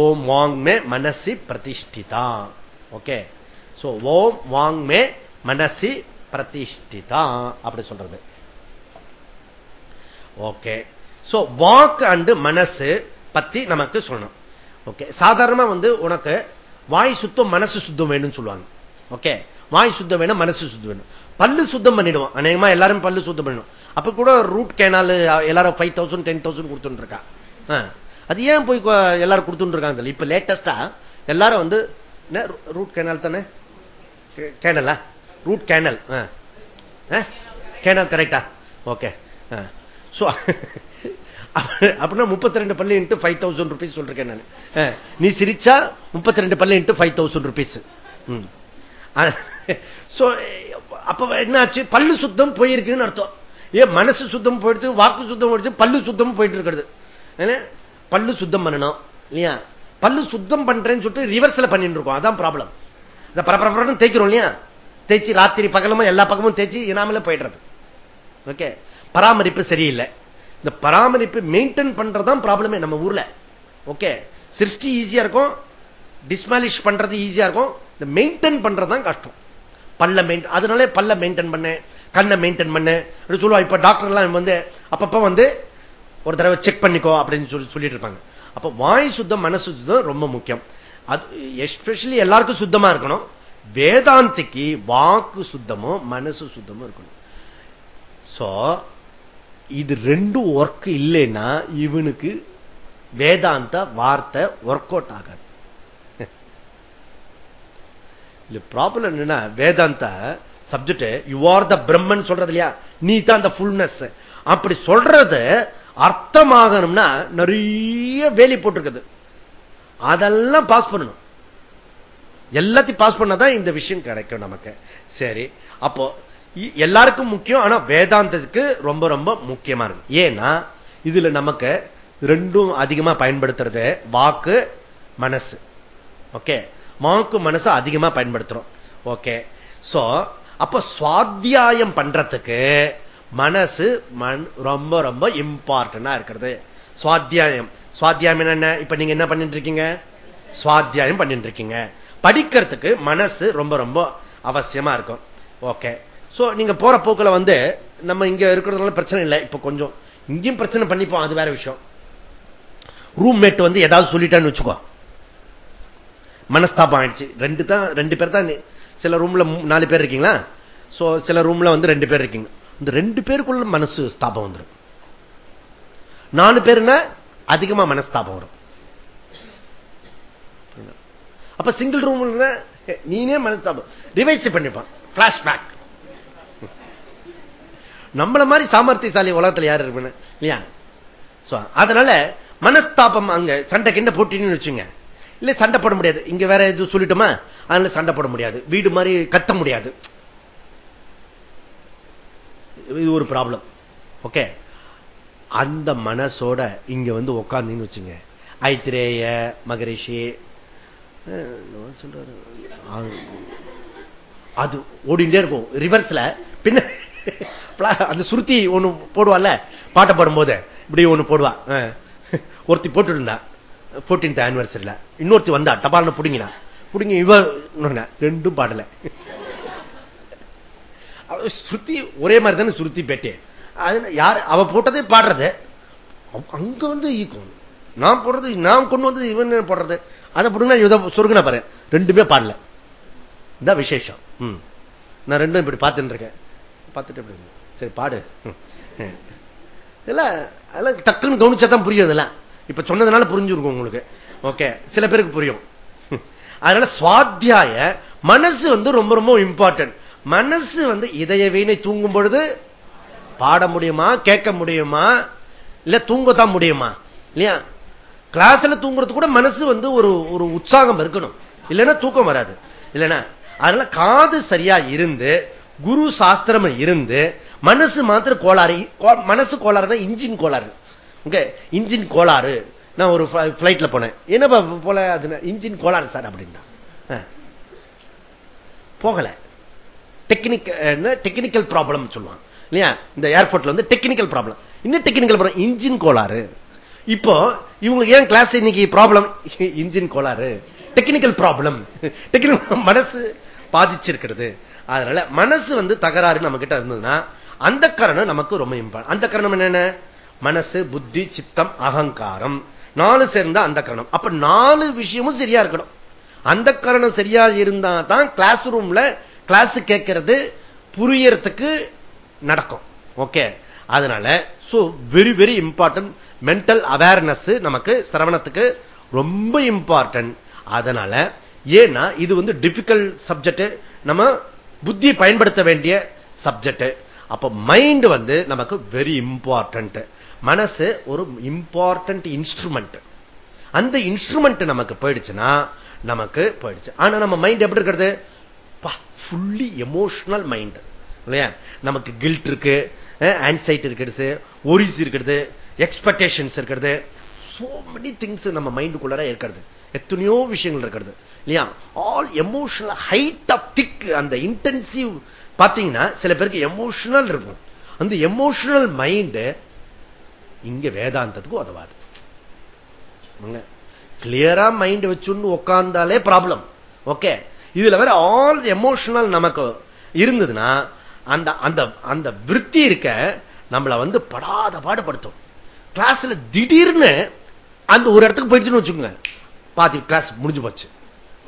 ஓம் வாங் மே மனசி பிரதிஷ்டிதா. ஓகே சோ ஓம் வாங் மே மனசி பிரதிஷ்டிதா அப்படி சொல்றது. ஓகே. சோ வாக் அண்டு மனசு பத்தி நமக்கு சொல்லணும். ஓகே. சாதாரணமா வந்து உனக்கு வாய் சுத்தம் மனசு சுத்தம் வேணும்னு சொல்லுவாங்க. ஓகே. வாய் சுத்தம் வேணும் மனசு சுத்தம் வேணும். பல்லு சுத்தம் பண்ணிடுவோம் அநேகமா எல்லாரும் பல்லு சுத்தம் பண்ணணும் அப்ப கூட ரூட் கேனால் எல்லாரும் ஃபைவ் தௌசண்ட் டென் தௌசண்ட் கொடுத்துட்டு இருக்கா? அது ஏன் போய் எல்லாரும் கொடுத்துட்டு இருக்காங்க இப்ப லேட்டஸ்டா எல்லாரும் வந்து ரூட் கேனால் தானே? கேனலா ரூட் கேனல் கேனல் கரெக்டா ஓகே அப்படின்னா முப்பத்தி ரெண்டு பல்லு இன்ட்டு ஃபைவ் தௌசண்ட் ருபீஸ் சொல்றேன் நான். நீ சிரிச்சா முப்பத்தி ரெண்டு பல்லு இன்ட்டு ஃபைவ் தௌசண்ட் ருபீஸ் அப்ப என்னாச்சு? பல்லு சுத்தம் போயிருக்குன்னு அர்த்தம். ஏன் மனசு சுத்தம் போயிடுச்சு வாக்கு சுத்தம் போயிடுச்சு பல்லு சுத்தம் போயிட்டு இருக்கிறது பல்லு சுத்தம் பண்ணணும் இல்லையா? பல்லு சுத்தம் பண்றேன்னு சொல்லிட்டு ரிவர்ஸ்ல பண்ணிட்டு இருக்கோம் அதான் ப்ராப்ளம் இந்த பரபரப்பு தேய்க்கிறோம் இல்லையா? தேய்ச்சி ராத்திரி பகலமும் எல்லா பக்கமும் தேய்ச்சி இனாமல போயிடுறது. ஓகே பராமரிப்பு சரியில்லை. இந்த பராமரிப்பு மெயின்டைன் பண்றதுதான் ப்ராப்ளமே நம்ம ஊர்ல. ஓகே சிருஷ்டி ஈஸியா இருக்கும். டிஸ்மாலிஷ் பண்றது ஈஸியா இருக்கும். இந்த மெயின்டைன் பண்றதுதான் கஷ்டம். பல்ல மெயின் அதனால பல்ல மெயின்டைன் பண்ணு கண்ணை மெயின்டைன் பண்ணு. சொல்லுவா இப்ப டாக்டர் எல்லாம் வந்து அப்பப்ப வந்து ஒரு தடவை செக் பண்ணிக்கோ அப்படின்னு சொல்லி சொல்லிட்டு இருப்பாங்க. அப்ப வாய் சுத்தம் மனசு சுத்தம் ரொம்ப முக்கியம். அது எஸ்பெஷலி எல்லாருக்கும் சுத்தமா இருக்கணும். வேதாந்திக்கு வாக்கு சுத்தமும் மனசு சுத்தமும் இருக்கணும். சோ இது ரெண்டும் ஒர்க் இல்லைன்னா இவனுக்கு வேதாந்த வார்த்தை ஒர்க் அவுட் ஆகாது. இல்ல ப்ராப்ளம் என்னன்னா Vedanta subject you are the Brahman சொல்றது இல்லையா? நீ தான் அந்த ஃபுல்னஸ் அப்படி சொல்றது அர்த்தமாகணும்னா நிறைய வேலி போட்டிருக்குது. அதெல்லாம் பாஸ் பண்ணணும். எல்லாத்தையும் பாஸ் பண்ணாதான் இந்த விஷயம் கிடைக்கும் நமக்கு. சரி அப்போ எல்லாருக்கும் முக்கியம் ஆனா வேதாந்தத்துக்கு ரொம்ப ரொம்ப முக்கியமா இருக்கு. ஏன்னா இதுல நமக்கு ரெண்டும் அதிகமா பயன்படுத்துறது வாக்கு மனசு. ஓகே? வாக்கு மனசு அதிகமா பயன்படுத்துறோம். ஓகே? சோ அப்ப சுவாத்தியாயம் பண்றதுக்கு மனசு ரொம்ப ரொம்ப இம்பார்ட்டன்டா இருக்கிறது. சுவாத்தியாயம். சுவாத்தியாயம் என்ன இப்ப நீங்க என்ன பண்ணிட்டு இருக்கீங்க? சுவாத்தியாயம் பண்ணிட்டு இருக்கீங்க. படிக்கிறதுக்கு மனசு ரொம்ப ரொம்ப அவசியமா இருக்கும். ஓகே சோ நீங்க போற போக்குல வந்து நம்ம இங்க இருக்கிறதுனால பிரச்சனை இல்லை. இப்ப கொஞ்சம் இங்கேயும் பிரச்சனை பண்ணிப்போம். அது வேற விஷயம். ரூம்மேட் வந்து ஏதாவது சொல்லிட்டான்னு வச்சுக்கோ. மனஸ்தாபம் ஆயிடுச்சு. ரெண்டு தான் ரெண்டு பேர் தான். சில ரூம்ல நாலு பேர் இருக்கீங்களா? சோ சில ரூம்ல வந்து ரெண்டு பேர் இருக்கீங்க. இந்த ரெண்டு பேருக்குள்ள மனசு ஸ்தாபம் வந்துடும் நாலு பேருன்னா அதிகமா மனஸ்தாபம் வரும். அப்ப சிங்கிள் ரூம் நீனே மனசு ரிவைஸ் பண்ணிப்பான். பிளாஷ்பேக் நம்மள மாதிரி சாமர்த்தியசாலி உலகத்தில் யார் இருப்பேன் இல்லையா? அதனால மனஸ்தாபம் அங்க சண்டை கிண்ட போட்டின்னு வச்சுங்க. இல்ல சண்டை போட முடியாது. இங்க வேற எதுவும் சொல்லிட்டோமா? அதனால சண்டை போட முடியாது. வீடு மாதிரி கத்த முடியாது. இது ஒரு ப்ராப்ளம் ஓகே அந்த மனசோட இங்க வந்து உட்காந்துன்னு வச்சுங்க. ஐத்திரேய மகரிஷி சொல்றாரு அது ஓடிண்டே இருக்கும். ரிவர்ஸ்ல பின்ன அந்த சுருத்தி ஒண்ணு போடுவால பாட்டை பாடும்போது. இப்படி ஒண்ணு போடுவா. ஒருத்தி போட்டு இருந்தா போர்டீன்த் ஆனிவர்சரியில இன்னொருத்தி வந்தா டபால்னு புடுங்கினா. புடிங்க இவ ரெண்டும் பாடல. சுருத்தி ஒரே மாதிரி தானே சுருத்தி பேட்டே. யார் அவ போட்டதே பாடுறது. அங்க வந்து ஈக்கும். நான் போடுறது நான் கொண்டு வந்து இவன் போடுறது. அதை போடுங்க சொருகுன பாரு. ரெண்டுமே பாடல. இதான் விசேஷம். நான் ரெண்டும் இப்படி பார்த்துட்டு இருக்கேன் பார்த்துட்டு எப்படி சரி பாடு. இல்ல அதெல்லாம் டக்குன்னு கவனிச்சா தான் புரியும் இதெல்லாம். இப்ப சொன்னதுனால புரிஞ்சிருக்கும் உங்களுக்கு. ஓகே சில பேருக்கு புரியும். அதனால சுவாத்தியாய மனசு வந்து ரொம்ப ரொம்ப இம்பார்ட்டன்ட் மனசு வந்து இதய வீணை தூங்கும் பொழுது பாட முடியுமா கேட்க முடியுமா இல்ல தூங்கத்தான் முடியுமா? இல்லையா? கிளாஸ்ல தூங்குறது கூட மனசு வந்து ஒரு ஒரு உற்சாகம் இருக்கணும். இல்லைன்னா தூக்கம் வராது. இல்லைன்னா அதனால காது சரியா இருந்து குரு சாஸ்திரம் இருந்து மனசு மாத்திர கோளாறு மனசு கோளாறுனா இன்ஜின் கோளாறு. ஓகே? இன்ஜின் கோளாறு. நான் ஒரு பிளைட்ல போனேன். என்ன போல அது இன்ஜின் கோளாறு சார் அப்படின்னா. போகல. டெக்னிக் டெக்னிக்கல் ப்ராப்ளம் சொல்லுவாங்க. இல்லையா? இந்த ஏர்போர்ட்ல வந்து டெக்னிக்கல் ப்ராப்ளம். இன்னும் டெக்னிக்கல் ப்ராப்ளம் இன்ஜின் கோளாறு. இப்போ இவங்களுக்கு ஏன் கிளாஸ் இன்னைக்கு ப்ராப்ளம் இன்ஜின் கோளாறு. டெக்னிக்கல் ப்ராப்ளம் டெக்னிக்கல் மனசு பாதிச்சிருக்கிறது. அதனால மனசு வந்து தகராறு நம்ம கிட்ட இருந்ததுன்னா அந்த கரணம் நமக்கு ரொம்ப இம்பார்ட் அந்த கரணம் என்னென்ன? மனசு புத்தி சித்தம் அகங்காரம். நாலு சேர்ந்தா அந்த கரணம். அப்ப நாலு விஷயமும் சரியா இருக்கணும். அந்த கரணம் சரியா இருந்தா தான் கிளாஸ் ரூம்ல கிளாஸ் கேட்கறது புரியறதுக்கு நடக்கும். ஓகே அதனால so very very important mental awareness நமக்கு சிரவணத்துக்கு ரொம்ப இம்பார்ட்டன்ட் அதனால ஏன்னா இது வந்து டிபிகல்ட் சப்ஜெக்ட் நம்ம புத்தி பயன்படுத்த வேண்டிய சப்ஜெக்ட் அப்ப மைண்ட் வந்து நமக்கு வெரி இம்பார்ட்டன்ட் மனசு ஒரு இம்பார்ட்டன்ட் இன்ஸ்ட்ருமெண்ட் அந்த இன்ஸ்ட்ருமெண்ட் நமக்கு போயிடுச்சுன்னா நமக்கு போயிடுச்சு. ஆனா நம்ம மைண்ட் எப்படி இருக்கிறது? ஃபுல்லி எமோஷனல் மைண்ட் இல்லையா? நமக்கு கில்ட் இருக்கு ஆன்சைட்டி இருக்கிறது ஒரிஸ் இருக்கிறது. எக்ஸ்பெக்டேஷன்ஸ் இருக்கிறது. சோ மெனி திங்ஸ் நம்ம மைண்டுக்குள்ளார இருக்கிறது. எத்தனையோ விஷயங்கள் இருக்கிறது. இல்லையா? All emotional height of thick அந்த இன்டென்சிவ் பாத்தீங்கன்னா சில பேருக்கு எமோஷனல் இருக்கும். அந்த எமோஷனல் மைண்ட் இங்க வேதாந்தத்துக்கு உதவாது. கிளியரா மைண்ட் வச்சுன்னு உட்கார்ந்தாலே ப்ராப்ளம் ஓகே இதுல வேற ஆல் எமோஷனல் நமக்கு இருந்ததுன்னா அந்த அந்த அந்த விற்பி இருக்க நம்மளை வந்து படாத பாடுபடுத்தும். கிளாஸ்ல திடீர்னு அந்த ஒரு இடத்துக்கு போயிடுச்சுன்னு வச்சுக்கோங்க. பாத்தி கிளாஸ் முடிஞ்சு போச்சு.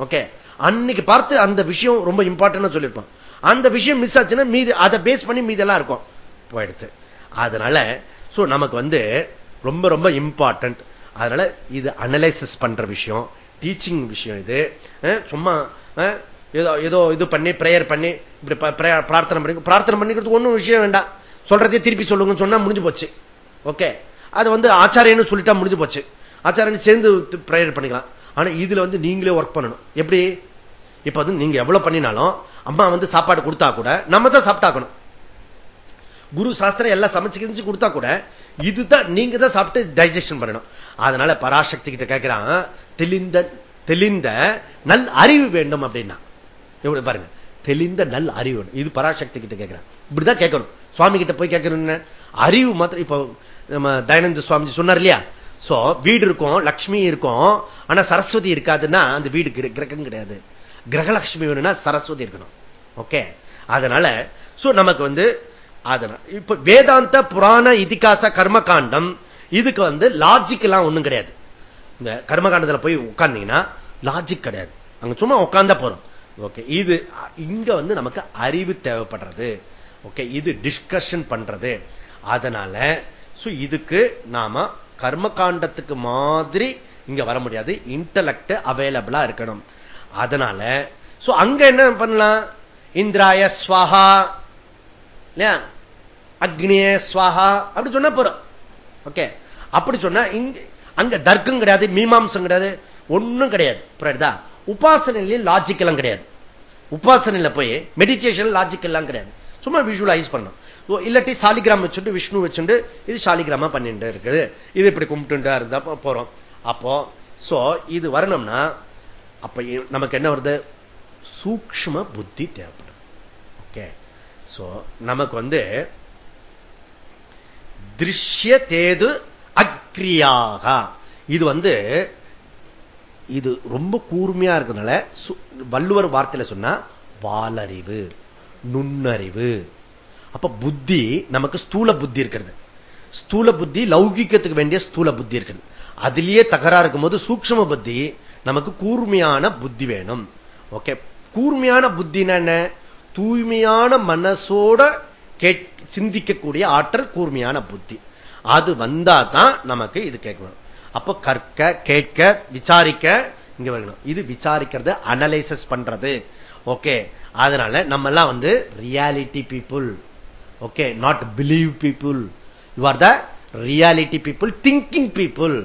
ஓகே அன்னைக்கு பார்த்து அந்த விஷயம் ரொம்ப இம்பார்ட்டன் சொல்லியிருப்பான். அந்த விஷயம் மிஸ் ஆச்சுன்னா மீது அதை பேஸ் பண்ணி மீதெல்லாம் இருக்கும். போயிடுத்து. அதனால சோ நமக்கு வந்து ரொம்ப ரொம்ப இம்பார்ட்டன்ட் அதனால இது அனலைசிஸ் பண்ற விஷயம் டீச்சிங் விஷயம் இது. சும்மா ஏதோ ஏதோ இது பண்ணி பிரேயர் பண்ணி இப்படி பிரார்த்தனை பண்ணி பிரார்த்தனை பண்ணிக்கிறதுக்கு ஒன்றும் விஷயம் வேண்டாம். சொல்றதே திருப்பி சொல்லுங்கன்னு சொன்னா முடிஞ்சு போச்சு. ஓகே அது வந்து ஆச்சாரியன்னு சொல்லிட்டா முடிஞ்சு போச்சு. ஆச்சாரியன் சேர்ந்து பிரேயர் பண்ணிக்கலாம். ஆனா இதுல வந்து நீங்களே ஒர்க் பண்ணணும். எப்படி? இப்ப வந்து நீங்க எவ்வளவு பண்ணினாலும் அம்மா வந்து சாப்பாடு கொடுத்தா கூட நம்ம தான் சாப்பிட்டாக்கணும். குரு சாஸ்திரம் எல்லாம் சமைச்சு கிழிச்சு கொடுத்தா கூட இதுதான் நீங்க தான் சாப்பிட்டு டைஜஷன் பண்ணணும். அதனால பராசக்தி கிட்ட கேட்கிறான் தெளிந்த தெளிந்த நல் அறிவு வேண்டும் அப்படின்னா. எப்படி பாருங்க? தெளிந்த நல் அறிவு இது பராசக்தி கிட்ட கேட்கிறான் இப்படிதான் கேட்கணும். சுவாமி கிட்ட போய் கேட்கணும் அறிவு மாத்திரம் இப்போ நம்ம தயானந்த சுவாமிஜி சொன்னார் இல்லையா? சோ வீடு இருக்கும் லக்ஷ்மி இருக்கும் ஆனா சரஸ்வதி இருக்காதுன்னா அந்த வீடு கிரகம் கிடையாது. கிரகலட்சுமி வேணும்னா சரஸ்வதி இருக்கணும். ஓகே அதனால சோ நமக்கு வந்து அதனால இப்ப வேதாந்த புராண இதிகாச கர்மகாண்டம் இதுக்கு வந்து லாஜிக் எல்லாம் ஒண்ணும் கிடையாது. இந்த கர்மகாண்டத்துல போய் உட்கார்ந்தீங்கன்னா லாஜிக் கிடையாது. அங்க சும்மா உட்கார்ந்தா போறோம் ஓகே இது இங்க வந்து நமக்கு அறிவு தேவைப்படுறது. ஓகே இது டிஸ்கஷன் பண்றது. அதனால இதுக்கு நாம கர்மகாண்டத்துக்கு மாதிரி இங்க வர முடியாது. இன்டலக்ட் அவைலபிளா இருக்கணும். அதனால அங்க என்ன பண்ணலாம்? இந்திராய ஸ்வாஹா இல்லையா? அக்னிய ஸ்வாஹா அப்படி சொன்னா போறோம். ஓகே அப்படி சொன்னா இங்க அங்க தர்க்கம் கிடையாது மீமாம்சம் கிடையாது ஒண்ணும் கிடையாது. புரியுதா? உபாசனையில லாஜிக் எல்லாம் கிடையாது. உபாசனையில போய் மெடிடேஷன் லாஜிக் எல்லாம் கிடையாது. சும்மா விஷுவலைஸ் பண்ணும் இல்லாட்டி சாலிகிராம் வச்சுட்டு விஷ்ணு வச்சுட்டு இது சாலிகிராமா பண்ணிட்டு இருக்குது. இது இப்படி கும்பிட்டு இருந்தா போறோம். அப்போ சோ இது வரணும்னா அப்ப நமக்கு என்ன வருது? சூக்ம புத்தி தேவைப்படும். ஓகே? சோ நமக்கு வந்து திருஷ்ய தேது அக்ரியாக. இது வந்து இது ரொம்ப கூர்மையா இருக்கிறதுனால வள்ளுவர் வார்த்தையில சொன்னா வாலறிவு நுண்ணறிவு. அப்ப புத்தி நமக்கு ஸ்தூல புத்தி இருக்கிறது. ஸ்தூல புத்தி லௌகிக்கத்துக்கு வேண்டிய ஸ்தூல புத்தி இருக்கிறது. அதுலயே தகரா இருக்கும் போது சூக்ம புத்தி நமக்கு கூர்மையான புத்தி வேணும். ஓகே. கூர்மையான புத்தினா என்ன? தூய்மையான மனசோட சிந்திக்கக்கூடிய ஆற்றல் கூர்மையான புத்தி. அது வந்தா தான் நமக்கு இது கேட்கணும் அப்ப கற்க கேட்க விசாரிக்க இங்க வரணும். இது விசாரிக்கிறது அனலைசஸ் பண்றது. ஓகே. அதனால நம்ம எல்லாம் வந்து reality people okay not believe people you are the reality people thinking people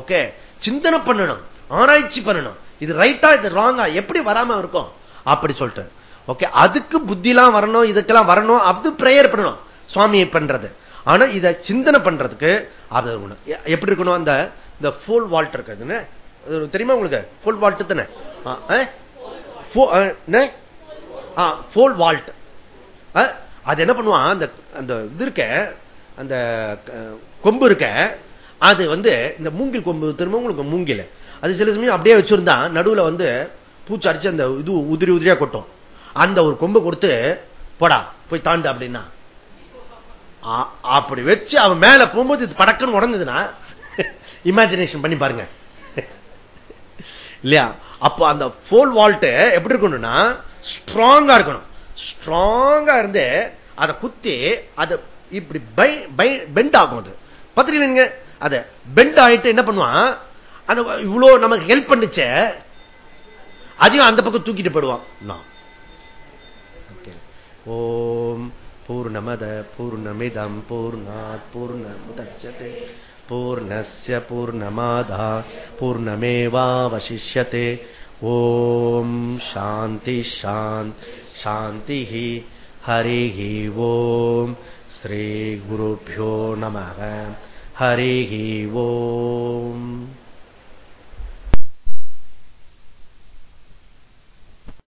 okay சிந்தனை பண்ணணும் ஆராய்ச்சி பண்ணணும். இது ரைட்டா இது ராங்கா எப்படி வராம இருக்கும்? அப்படி சொல்லிட்டு ஓகே அதுக்கு புத்திலாம் வரணும் இதுக்கெல்லாம் வரணும் அது பிரேயர் பண்ணணும் சுவாமியை பண்றது. ஆனா இதை சிந்தனை பண்றதுக்கு அது எப்படி இருக்கணும்? அந்த இந்த ஃபோல் வால்ட் இருக்குதுன்னு தெரியுமா உங்களுக்கு? ஃபோல் வால்ட் தானே? ஃபோல் வால்ட் அது என்ன பண்ணுவான் அந்த அந்த இது இருக்க அந்த கொம்பு இருக்க அது வந்து இந்த மூங்கில் கொம்பு திரும்ப உங்களுக்கு மூங்கில். அது சில சமயம் அப்படியே வச்சிருந்தா நடுவுல வந்து பூச்சி அடிச்சு அந்த இது உதிரி உதிரியா கொட்டும். அந்த ஒரு கொம்பு கொடுத்து போடா போய் தாண்டு அப்படின்னா. அப்படி வச்சு அவன் மேல போகும்போது இது படக்குன்னு உடஞ்சதுன்னா இமேஜினேஷன் பண்ணி பாருங்க. இல்லையா? அப்போ அந்த போல் வால்ட்டு எப்படி இருக்கணும்னா ஸ்ட்ராங்கா இருக்கணும். ஸ்ட்ராங்கா இருந்து அதை குத்தி அதை இப்படி பெண்ட் ஆகும் அது. பத்திரிக்கை அதை பெண்ட் ஆயிட்டு என்ன பண்ணுவான்? அந்த இவ்வளவு நமக்கு ஹெல்ப் பண்ணுச்ச அதையும் அந்த பக்கம் தூக்கிட்டு போயிடுவான். ஓம் பூர்ணமத பூர்ணமிதம் பூர்ணாத் பூர்ணமுதட்சதே பூர்ணஸ்ய பூர்ணமாதா பூர்ணமேவாவசிஷ்யते ஓம் சாந்தி சாந்த். शांति ही हरि ही ओम श्री गुरुभ्यो नमः। हरि ही ओम।